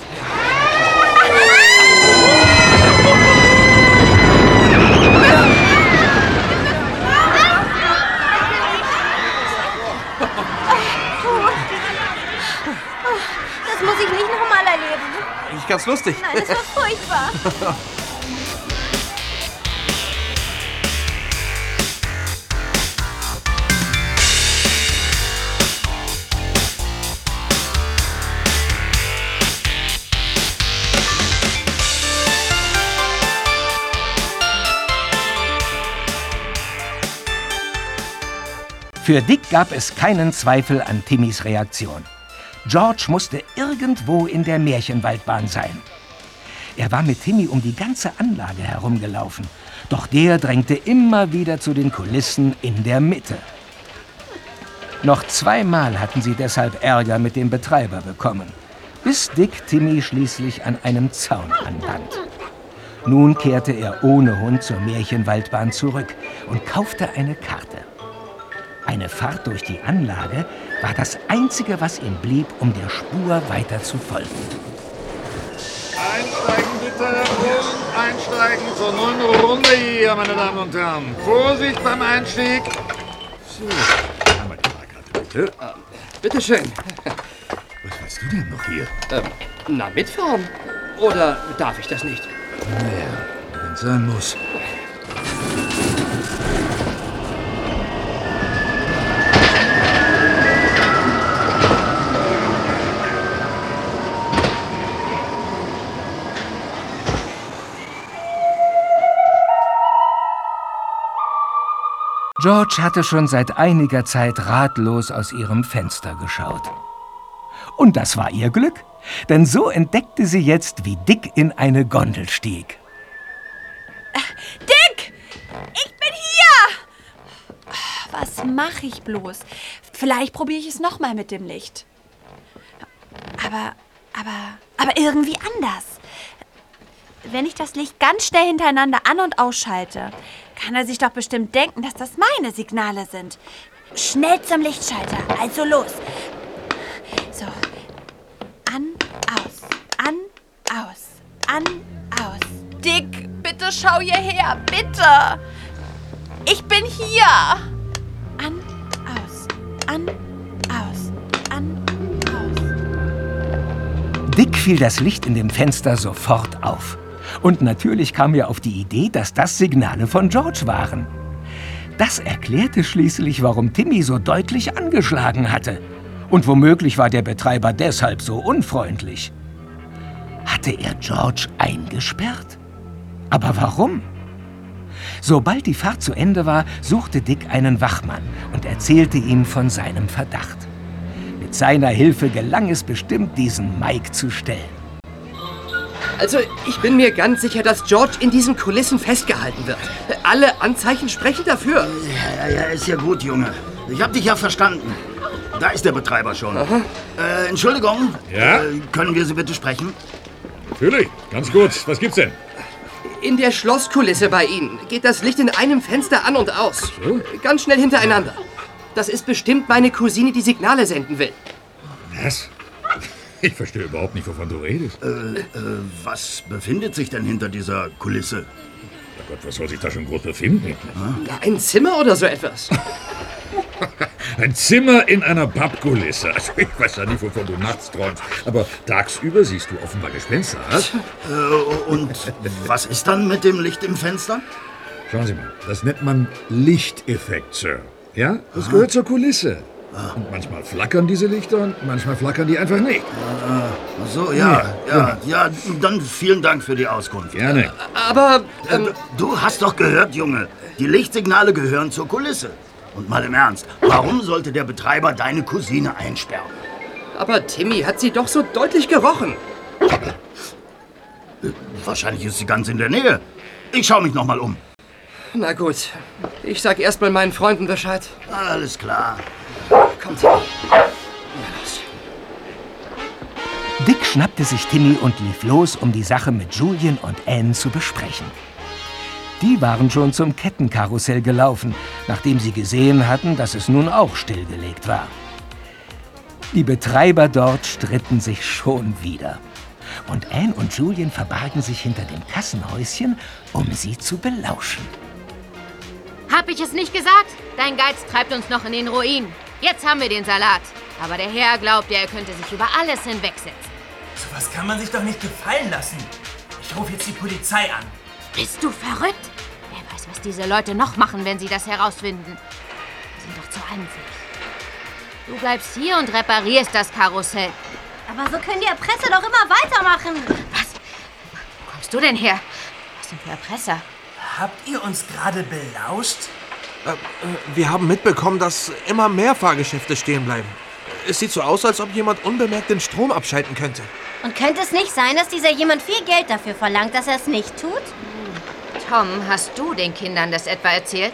Das muss ich nicht nochmal erleben. Eigentlich ganz lustig. Nein, das war furchtbar. Für Dick gab es keinen Zweifel an Timmys Reaktion. George musste irgendwo in der Märchenwaldbahn sein. Er war mit Timmy um die ganze Anlage herumgelaufen, doch der drängte immer wieder zu den Kulissen in der Mitte. Noch zweimal hatten sie deshalb Ärger mit dem Betreiber bekommen, bis Dick Timmy schließlich an einem Zaun anband. Nun kehrte er ohne Hund zur Märchenwaldbahn zurück und kaufte eine Karte. Eine Fahrt durch die Anlage war das Einzige, was ihm blieb, um der Spur weiter zu folgen. Einsteigen bitte und einsteigen zur neuen Runde hier, meine Damen und Herren. Vorsicht beim Einstieg. So, einmal die Fahrkarte bitte. Bitte schön. Was willst du denn noch hier? Ähm, na, mitfahren? Oder darf ich das nicht? Naja, wenn es sein muss. George hatte schon seit einiger Zeit ratlos aus ihrem Fenster geschaut. Und das war ihr Glück, denn so entdeckte sie jetzt, wie Dick in eine Gondel stieg. Dick! Ich bin hier! Was mache ich bloß? Vielleicht probiere ich es nochmal mit dem Licht. Aber, aber, aber irgendwie anders. Wenn ich das Licht ganz schnell hintereinander an- und ausschalte, kann er sich doch bestimmt denken, dass das meine Signale sind. Schnell zum Lichtschalter, also los. So. An, aus, an, aus, an, aus. Dick, bitte schau hierher, bitte. Ich bin hier. An, aus, an, aus, an. Dick fiel das Licht in dem Fenster sofort auf. Und natürlich kam er auf die Idee, dass das Signale von George waren. Das erklärte schließlich, warum Timmy so deutlich angeschlagen hatte. Und womöglich war der Betreiber deshalb so unfreundlich. Hatte er George eingesperrt? Aber warum? Sobald die Fahrt zu Ende war, suchte Dick einen Wachmann und erzählte ihm von seinem Verdacht. Mit seiner Hilfe gelang es bestimmt, diesen Mike zu stellen. Also, ich bin mir ganz sicher, dass George in diesen Kulissen festgehalten wird. Alle Anzeichen sprechen dafür. Ja, ja, ist ja gut, Junge. Ich hab dich ja verstanden. Da ist der Betreiber schon. Äh, Entschuldigung. Ja? Äh, können wir Sie bitte sprechen? Natürlich, ganz gut. Was gibt's denn? In der Schlosskulisse bei Ihnen geht das Licht in einem Fenster an und aus. Ganz schnell hintereinander. Das ist bestimmt meine Cousine, die Signale senden will. Was? Ich verstehe überhaupt nicht, wovon du redest. Äh, äh, was befindet sich denn hinter dieser Kulisse? Ja Gott, was soll sich da schon groß befinden? Na, ein Zimmer oder so etwas. Ein Zimmer in einer Pappkulisse. Also ich weiß ja nicht, wovon du nachts träumst. Aber tagsüber siehst du offenbar Gespenster. Was? Äh, und was ist dann mit dem Licht im Fenster? Schauen Sie mal, das nennt man Lichteffekt, Sir. Ja, das gehört zur Kulisse. Und manchmal flackern diese Lichter und manchmal flackern die einfach nicht. Ach so, ja, ja, ja, dann vielen Dank für die Auskunft. Gerne. Aber, ähm, du hast doch gehört, Junge, die Lichtsignale gehören zur Kulisse. Und mal im Ernst, warum sollte der Betreiber deine Cousine einsperren? Aber Timmy hat sie doch so deutlich gerochen. Wahrscheinlich ist sie ganz in der Nähe. Ich schaue mich noch mal um. Na gut, ich sag erst mal meinen Freunden Bescheid. Alles klar. Kommt her. Dick schnappte sich Timmy und lief los, um die Sache mit Julian und Anne zu besprechen. Die waren schon zum Kettenkarussell gelaufen, nachdem sie gesehen hatten, dass es nun auch stillgelegt war. Die Betreiber dort stritten sich schon wieder. Und Anne und Julian verbargen sich hinter dem Kassenhäuschen, um sie zu belauschen. Hab ich es nicht gesagt? Dein Geiz treibt uns noch in den Ruin. Jetzt haben wir den Salat. Aber der Herr glaubt, er könnte sich über alles hinwegsetzen. So was kann man sich doch nicht gefallen lassen. Ich rufe jetzt die Polizei an. Bist du verrückt? Wer weiß, was diese Leute noch machen, wenn sie das herausfinden. Sie sind doch zu fähig. Du bleibst hier und reparierst das Karussell. Aber so können die Erpresser doch immer weitermachen. Was? Wo kommst du denn her? Was sind für Erpresser? Habt ihr uns gerade belauscht? Wir haben mitbekommen, dass immer mehr Fahrgeschäfte stehen bleiben. Es sieht so aus, als ob jemand unbemerkt den Strom abschalten könnte. Und könnte es nicht sein, dass dieser jemand viel Geld dafür verlangt, dass er es nicht tut? Tom, hast du den Kindern das etwa erzählt?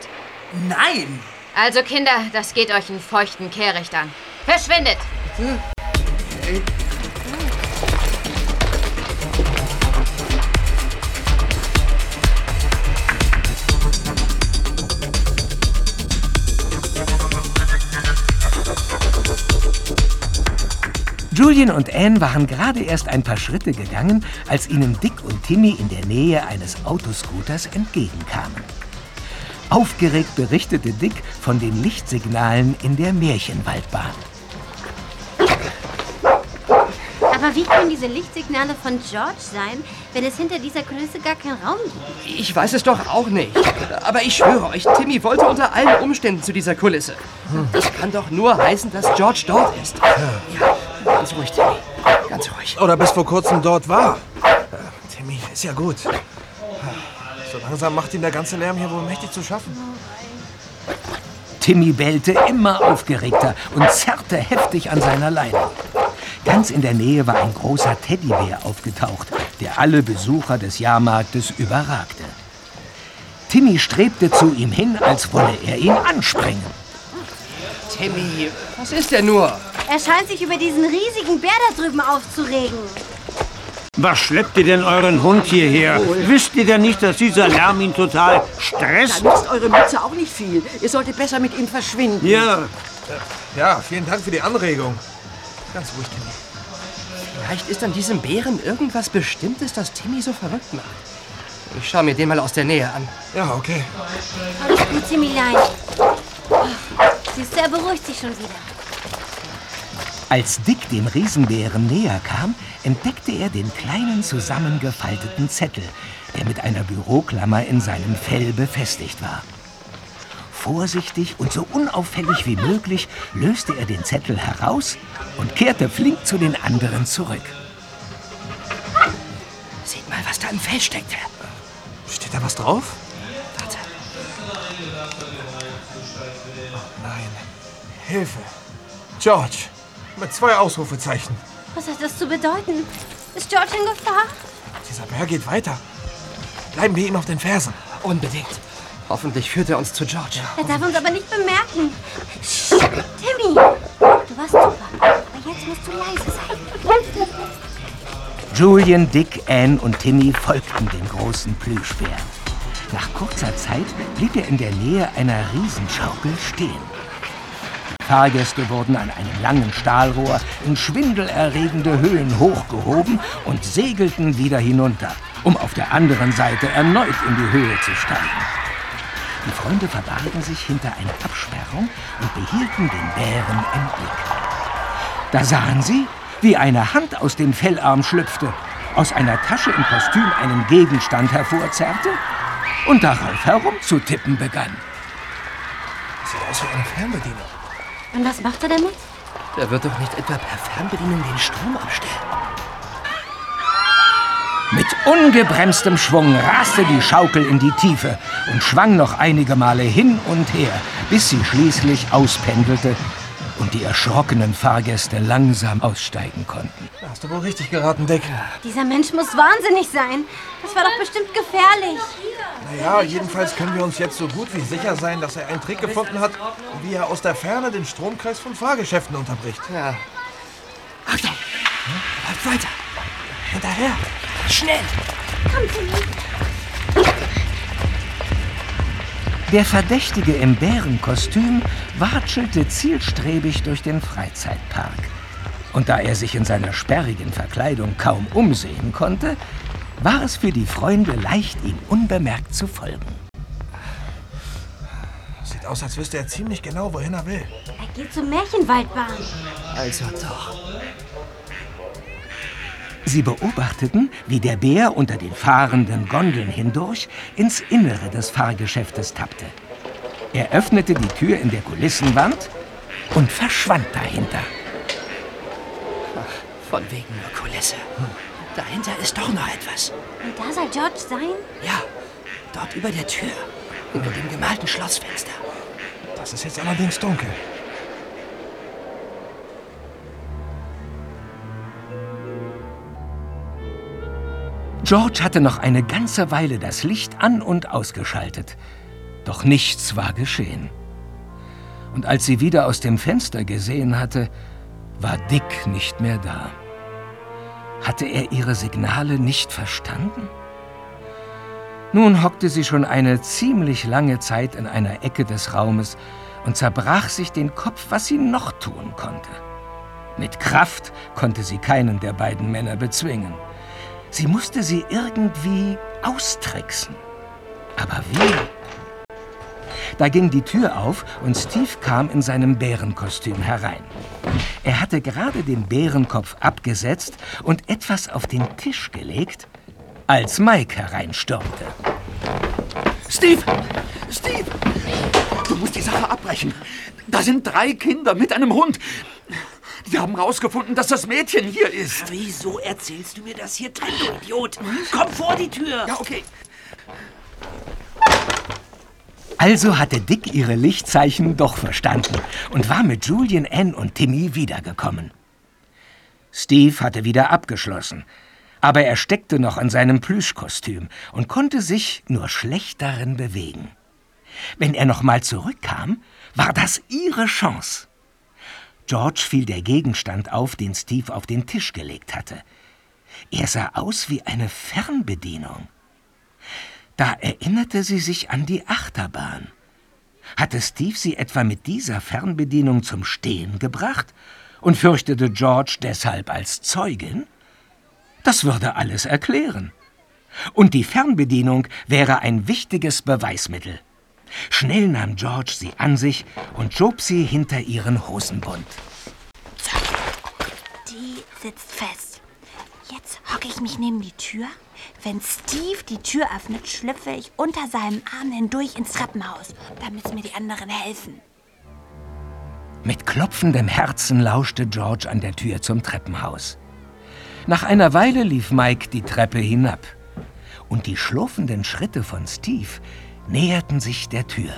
Nein! Also Kinder, das geht euch einen feuchten Kehricht an. Verschwindet! Julian und Anne waren gerade erst ein paar Schritte gegangen, als ihnen Dick und Timmy in der Nähe eines Autoscooters entgegenkamen. Aufgeregt berichtete Dick von den Lichtsignalen in der Märchenwaldbahn. Aber wie können diese Lichtsignale von George sein, wenn es hinter dieser Kulisse gar keinen Raum gibt? Ich weiß es doch auch nicht. Aber ich schwöre euch, Timmy wollte unter allen Umständen zu dieser Kulisse. Das kann doch nur heißen, dass George dort ist. Ja, ganz ruhig, Timmy. Ganz ruhig. Oder bis vor kurzem dort war. Äh, Timmy, ist ja gut. So langsam macht ihn der ganze Lärm hier wohl mächtig zu schaffen. Timmy bellte immer aufgeregter und zerrte heftig an seiner Leine. Ganz in der Nähe war ein großer Teddybär aufgetaucht, der alle Besucher des Jahrmarktes überragte. Timmy strebte zu ihm hin, als wolle er ihn anspringen. Timmy, was ist denn nur? Er scheint sich über diesen riesigen Bär da drüben aufzuregen. Was schleppt ihr denn euren Hund hierher? Wisst ihr denn nicht, dass dieser Lärm ihn total stresst? Da nützt eure Mütze auch nicht viel. Ihr solltet besser mit ihm verschwinden. Ja. Ja, vielen Dank für die Anregung. Ganz ruhig, Timmy. Vielleicht ist an diesem Bären irgendwas Bestimmtes, das Timmy so verrückt macht. Ich schaue mir den mal aus der Nähe an. Ja, okay. Alles gut, Timmylein. Siehst du, er beruhigt sich schon wieder. Als Dick dem Riesenbären näher kam, entdeckte er den kleinen zusammengefalteten Zettel, der mit einer Büroklammer in seinem Fell befestigt war. Vorsichtig und so unauffällig wie möglich löste er den Zettel heraus und kehrte flink zu den anderen zurück. Seht mal, was da im Fell steckte. Steht da was drauf? Nein. Hilfe. George. Mit zwei Ausrufezeichen. Was hat das zu bedeuten? Ist George in Gefahr? Dieser Bär geht weiter. Bleiben wir ihm auf den Fersen. Unbedingt. Hoffentlich führt er uns zu George. Er darf uns aber nicht bemerken. Sch, Timmy, du warst super. Aber jetzt musst du leise sein. Julian, Dick, Anne und Timmy folgten dem großen Plüschbären. Nach kurzer Zeit blieb er in der Nähe einer Riesenschaukel stehen. Die Fahrgäste wurden an einem langen Stahlrohr in schwindelerregende Höhen hochgehoben und segelten wieder hinunter, um auf der anderen Seite erneut in die Höhe zu steigen. Die Freunde verbargen sich hinter einer Absperrung und behielten den Bären im Blick. Da sahen sie, wie eine Hand aus dem Fellarm schlüpfte, aus einer Tasche im Kostüm einen Gegenstand hervorzerrte und darauf herumzutippen begann. Sieht aus wie eine Fernbedienung. Und was macht er damit? Der wird doch nicht etwa per Fernbedienung den Strom abstellen. Mit ungebremstem Schwung raste die Schaukel in die Tiefe und schwang noch einige Male hin und her, bis sie schließlich auspendelte und die erschrockenen Fahrgäste langsam aussteigen konnten. Da hast du wohl richtig geraten, Dick. Dieser Mensch muss wahnsinnig sein. Das war doch bestimmt gefährlich. Naja, jedenfalls können wir uns jetzt so gut wie sicher sein, dass er einen Trick gefunden hat, wie er aus der Ferne den Stromkreis von Fahrgeschäften unterbricht. Ja. Achtung! Läuft weiter! Hinterher! Schnell! Komm, Timmy. Der Verdächtige im Bärenkostüm watschelte zielstrebig durch den Freizeitpark. Und da er sich in seiner sperrigen Verkleidung kaum umsehen konnte, war es für die Freunde leicht, ihm unbemerkt zu folgen. Sieht aus, als wüsste er ziemlich genau, wohin er will. Er geht zur Märchenwaldbahn. Also doch. Sie beobachteten, wie der Bär unter den fahrenden Gondeln hindurch ins Innere des Fahrgeschäftes tappte. Er öffnete die Tür in der Kulissenwand und verschwand dahinter. Von wegen nur Kulisse. Dahinter ist doch noch etwas. Und da soll George sein? Ja, dort über der Tür. Über dem gemalten Schlossfenster. Das ist jetzt allerdings dunkel. George hatte noch eine ganze Weile das Licht an und ausgeschaltet. Doch nichts war geschehen. Und als sie wieder aus dem Fenster gesehen hatte, war Dick nicht mehr da. Hatte er ihre Signale nicht verstanden? Nun hockte sie schon eine ziemlich lange Zeit in einer Ecke des Raumes und zerbrach sich den Kopf, was sie noch tun konnte. Mit Kraft konnte sie keinen der beiden Männer bezwingen. Sie musste sie irgendwie austricksen. Aber wie? Da ging die Tür auf und Steve kam in seinem Bärenkostüm herein. Er hatte gerade den Bärenkopf abgesetzt und etwas auf den Tisch gelegt, als Mike hereinstürmte. Steve! Steve! Du musst die Sache abbrechen. Da sind drei Kinder mit einem Hund. Die haben rausgefunden, dass das Mädchen hier ist. Wieso erzählst du mir das hier drin, du Idiot? Komm vor die Tür! Ja, okay. Also hatte Dick ihre Lichtzeichen doch verstanden und war mit Julian, Ann und Timmy wiedergekommen. Steve hatte wieder abgeschlossen, aber er steckte noch an seinem Plüschkostüm und konnte sich nur schlecht darin bewegen. Wenn er nochmal zurückkam, war das ihre Chance. George fiel der Gegenstand auf, den Steve auf den Tisch gelegt hatte. Er sah aus wie eine Fernbedienung. Da erinnerte sie sich an die Achterbahn. Hatte Steve sie etwa mit dieser Fernbedienung zum Stehen gebracht und fürchtete George deshalb als Zeugin? Das würde alles erklären. Und die Fernbedienung wäre ein wichtiges Beweismittel. Schnell nahm George sie an sich und schob sie hinter ihren Hosenbund. Die sitzt fest. Jetzt hocke ich mich neben die Tür. Wenn Steve die Tür öffnet, schlüpfe ich unter seinem Arm hindurch ins Treppenhaus. Da müssen mir die anderen helfen. Mit klopfendem Herzen lauschte George an der Tür zum Treppenhaus. Nach einer Weile lief Mike die Treppe hinab. Und die schlurfenden Schritte von Steve näherten sich der Tür.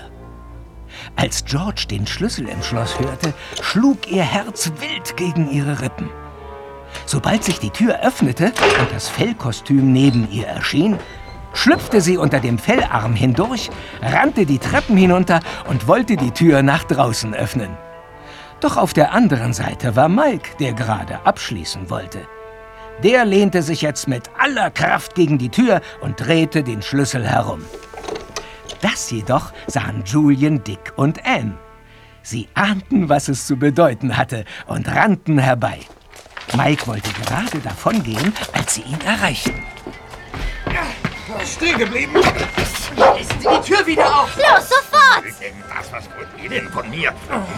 Als George den Schlüssel im Schloss hörte, schlug ihr Herz wild gegen ihre Rippen. Sobald sich die Tür öffnete und das Fellkostüm neben ihr erschien, schlüpfte sie unter dem Fellarm hindurch, rannte die Treppen hinunter und wollte die Tür nach draußen öffnen. Doch auf der anderen Seite war Mike, der gerade abschließen wollte. Der lehnte sich jetzt mit aller Kraft gegen die Tür und drehte den Schlüssel herum. Das jedoch sahen Julian, Dick und Anne. Sie ahnten, was es zu bedeuten hatte und rannten herbei. Mike wollte gerade davongehen, als sie ihn erreichten. Stehen geblieben. Lassen Sie die Tür wieder auf! Los, sofort! Was, was wollt ihr denn von mir?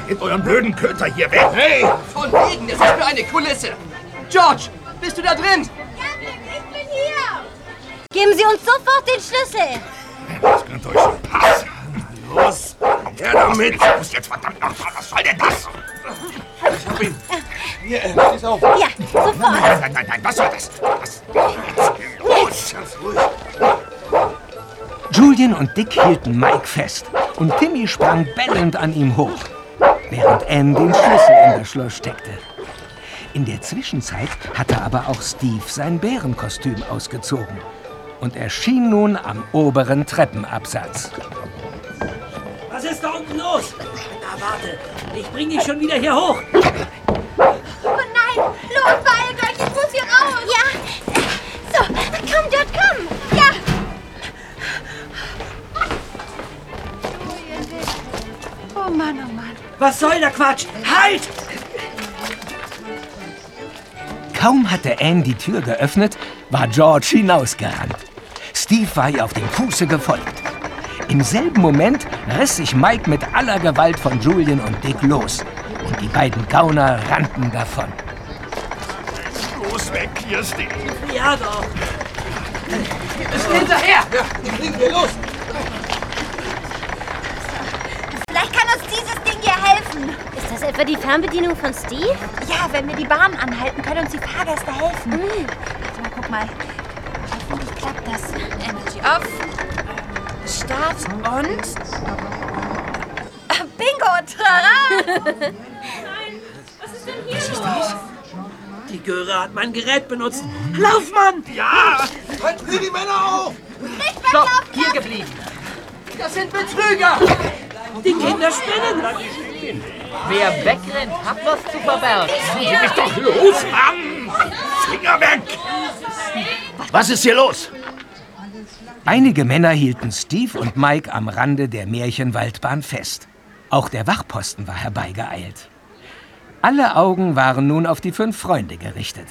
Mit euren blöden Köter hier weg. Hey! Von wegen, es ist nur eine Kulisse. George, bist du da drin? Ich bin hier! Geben Sie uns sofort den Schlüssel! Das könnte euch schon passen. Los, her damit! Los jetzt, verdammt nochmal, was soll denn das? Ich hab ihn. Hier, äh, steh's auf. Ja, sofort. Nein, nein, nein, nein, was soll das? Was? Jetzt los! Ganz ruhig. Julian und Dick hielten Mike fest und Timmy sprang bellend an ihm hoch, während Anne den Schlüssel in das Schloss steckte. In der Zwischenzeit hatte aber auch Steve sein Bärenkostüm ausgezogen und erschien nun am oberen Treppenabsatz. Was ist da unten los? Na, warte. Ich bring dich schon wieder hier hoch. Oh nein! Los, beeilt euch! Ich muss hier raus! Ja! So, komm, Dort, komm! Ja! Oh Mann, oh Mann. Was soll der Quatsch? Halt! Kaum hatte Anne die Tür geöffnet, war George hinausgerannt. Steve war ihr auf dem Fuße gefolgt. Im selben Moment riss sich Mike mit aller Gewalt von Julian und Dick los. Und die beiden Gauner rannten davon. Los weg hier, Steve. Ja doch. Wir müssen hinterher! Ja, fliegen wir los! Vielleicht kann uns dieses Ding hier helfen. Ist das etwa die Fernbedienung von Steve? Ja, wenn wir die Bahn anhalten, können uns die Fahrgäste helfen. Warte mal, guck mal. Das. Energy off. Start und... Bingo! Trara! Was ist das? Die Göre hat mein Gerät benutzt. Lauf, Mann! Ja! Halten Sie die Männer auf! Stopp, hier geblieben. Das sind Betrüger! Die Kinder spinnen. Wer wegrennt, hat was zu verbergen. Gib doch los, Mann! Finger weg! Was ist hier los? Einige Männer hielten Steve und Mike am Rande der Märchenwaldbahn fest. Auch der Wachposten war herbeigeeilt. Alle Augen waren nun auf die fünf Freunde gerichtet.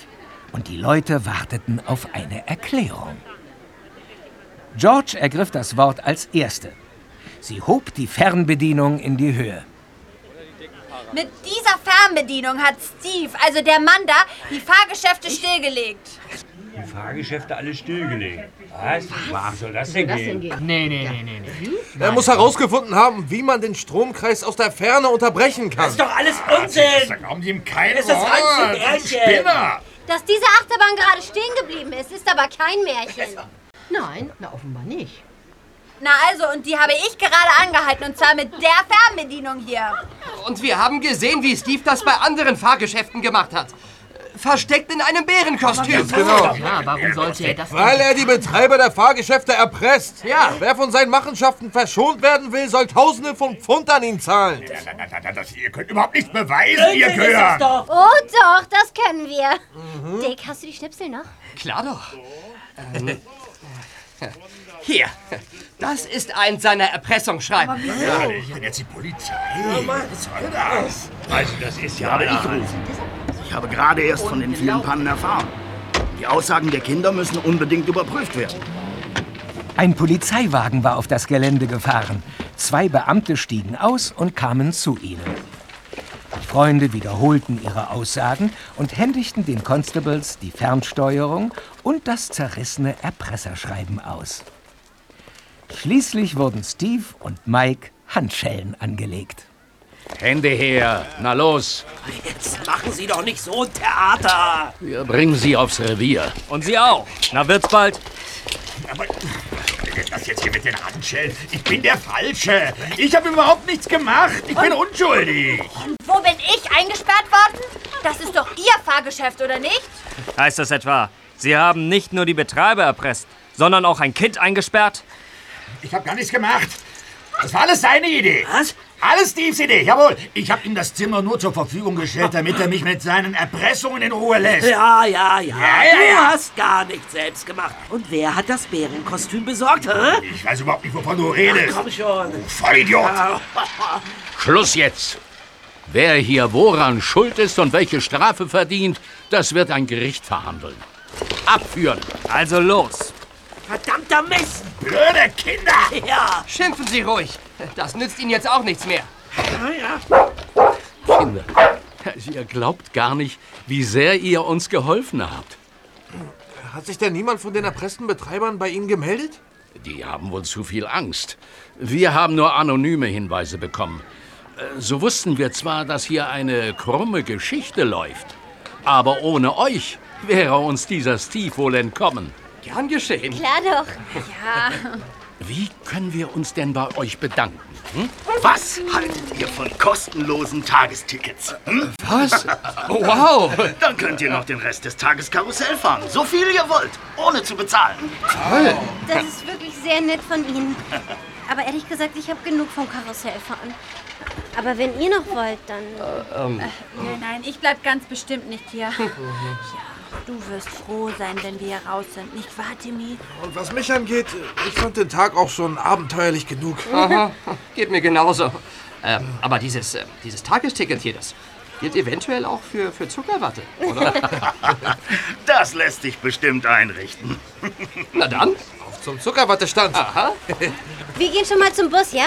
Und die Leute warteten auf eine Erklärung. George ergriff das Wort als Erste. Sie hob die Fernbedienung in die Höhe. Mit dieser Fernbedienung hat Steve, also der Mann da, die Fahrgeschäfte stillgelegt. Die Fahrgeschäfte alle stillgelegt. Was? Wie soll das denn gehen? Nee, nee, nee, nee, nee. Er muss herausgefunden haben, wie man den Stromkreis aus der Ferne unterbrechen kann. Das ist doch alles Unsinn! Da glauben die ihm kein Das ist Märchen. Spinner! Dass diese Achterbahn gerade stehen geblieben ist, ist aber kein Märchen. Nein, na offenbar nicht. Na also, und die habe ich gerade angehalten, und zwar mit der Fernbedienung hier. Und wir haben gesehen, wie Steve das bei anderen Fahrgeschäften gemacht hat. Versteckt in einem Bärenkostüm. Genau. Ja, warum sollte er das? Weil er die Betreiber der Fahrgeschäfte erpresst. Ja. Wer von seinen Machenschaften verschont werden will, soll Tausende von Pfund an ihn zahlen. Das, ihr könnt überhaupt nichts beweisen, ihr Köher. Oh doch, das können wir. Dick, hast du die Schnipsel noch? Klar doch. Ähm, hier, das ist ein seiner Erpressungsschreiben. Ja, ich bin jetzt die Polizei. Was soll das? Also, das ist ja Habe ich allerhand. Ich habe gerade erst von den vielen Pannen erfahren. Die Aussagen der Kinder müssen unbedingt überprüft werden. Ein Polizeiwagen war auf das Gelände gefahren. Zwei Beamte stiegen aus und kamen zu ihnen. Die Freunde wiederholten ihre Aussagen und händigten den Constables die Fernsteuerung und das zerrissene Erpresserschreiben aus. Schließlich wurden Steve und Mike Handschellen angelegt. Hände her, na los. Jetzt machen Sie doch nicht so ein Theater. Wir bringen Sie aufs Revier. Und Sie auch. Na, wird's bald. Aber das jetzt hier mit den Handschellen. Ich bin der Falsche. Ich habe überhaupt nichts gemacht. Ich bin unschuldig. Wo bin ich eingesperrt worden? Das ist doch Ihr Fahrgeschäft, oder nicht? Heißt das etwa, Sie haben nicht nur die Betreiber erpresst, sondern auch ein Kind eingesperrt? Ich habe gar nichts gemacht. Das war alles seine Idee. Was? Alles Steves Idee, jawohl. Ich habe ihm das Zimmer nur zur Verfügung gestellt, damit er mich mit seinen Erpressungen in Ruhe lässt. Ja, ja, ja. Ja, ja, du ja. hast gar nichts selbst gemacht. Und wer hat das Bärenkostüm besorgt, hä? Ich weiß überhaupt nicht, wovon du redest. Ach, komm schon. Vollidiot. Schluss jetzt. Wer hier woran schuld ist und welche Strafe verdient, das wird ein Gericht verhandeln. Abführen. Also los. Verdammter Mist! Blöde Kinder! Ja. Schimpfen Sie ruhig. Das nützt Ihnen jetzt auch nichts mehr. Kinder, ihr glaubt gar nicht, wie sehr ihr uns geholfen habt. Hat sich denn niemand von den erpressten Betreibern bei Ihnen gemeldet? Die haben wohl zu viel Angst. Wir haben nur anonyme Hinweise bekommen. Äh, So wussten wir zwar, dass hier eine krumme Geschichte läuft, aber ohne euch wäre uns dieser Steve wohl entkommen. Gern geschehen. Klar doch. Ja. Wie können wir uns denn bei euch bedanken? Hm? Was haltet ihr von kostenlosen Tagestickets? Hm? Was? Oh, wow! Dann könnt ihr noch den Rest des Tages Karussell fahren. So viel ihr wollt, ohne zu bezahlen. Toll! Das ist wirklich sehr nett von Ihnen. Aber ehrlich gesagt, ich habe genug vom Karussellfahren. Aber wenn ihr noch wollt, dann... ähm. Nein, nein, ich bleib ganz bestimmt nicht hier. Ja, du wirst froh sein, wenn wir hier raus sind, nicht wahr, Timmy? Und was mich angeht, ich fand den Tag auch schon abenteuerlich genug. Aha, geht mir genauso. Ähm, aber dieses, äh, dieses Tagesticket hier, das gilt eventuell auch für, für Zuckerwatte, oder? Das lässt sich bestimmt einrichten. Na dann. Auf zum Zuckerwattestand. Aha. Wir gehen schon mal zum Bus, ja?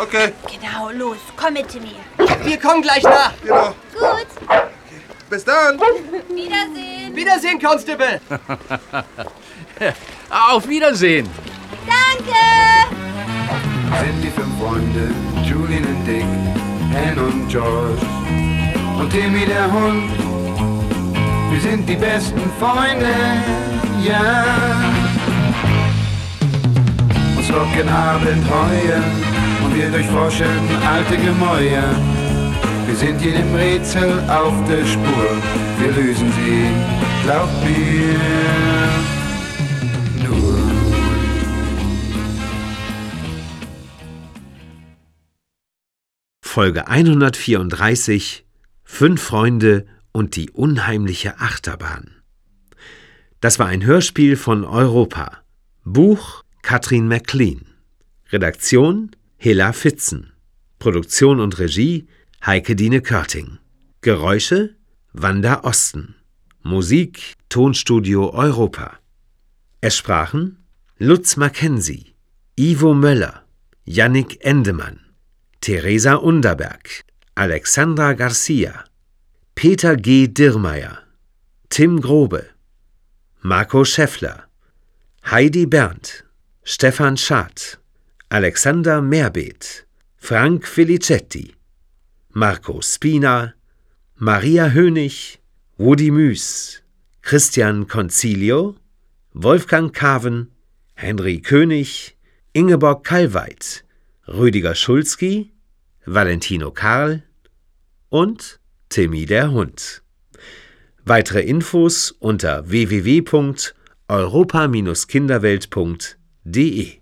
Okay. Genau, los, komm mit, Timmy. Wir kommen gleich nach. Genau. Gut. Bis dann. Wiedersehen. Wiedersehen, Constable. Auf Wiedersehen. Danke. sind die fünf Freunde, Julian und Dick, Ann und George und Timmy der Hund. Wir sind die besten Freunde, ja. Uns locken Abenteuer und wir durchforschen alte Gemäuer. Wir sind jedem Rätsel auf der Spur, wir lösen sie, glaubt mir, nur. Folge 134 Fünf Freunde und die unheimliche Achterbahn. Das war ein Hörspiel von Europa. Buch Katrin McLean. Redaktion Hilla Fitzen. Produktion und Regie Heike Dine Körting. Geräusche Wanda Osten. Musik Tonstudio Europa. Es sprachen Lutz Mackenzie, Ivo Möller, Yannick Endemann, Theresa Underberg, Alexandra Garcia, Peter G. Dirmeier, Tim Grobe, Marco Schäffler, Heidi Berndt, Stefan Schad, Alexander Mehrbeet, Frank Felicetti, Marco Spina, Maria Hönig, Woody Müß, Christian Concilio, Wolfgang Kaven, Henry König, Ingeborg Kallweit, Rüdiger Schulzki, Valentino Karl und Timmy der Hund. Weitere Infos unter www.europa-kinderwelt.de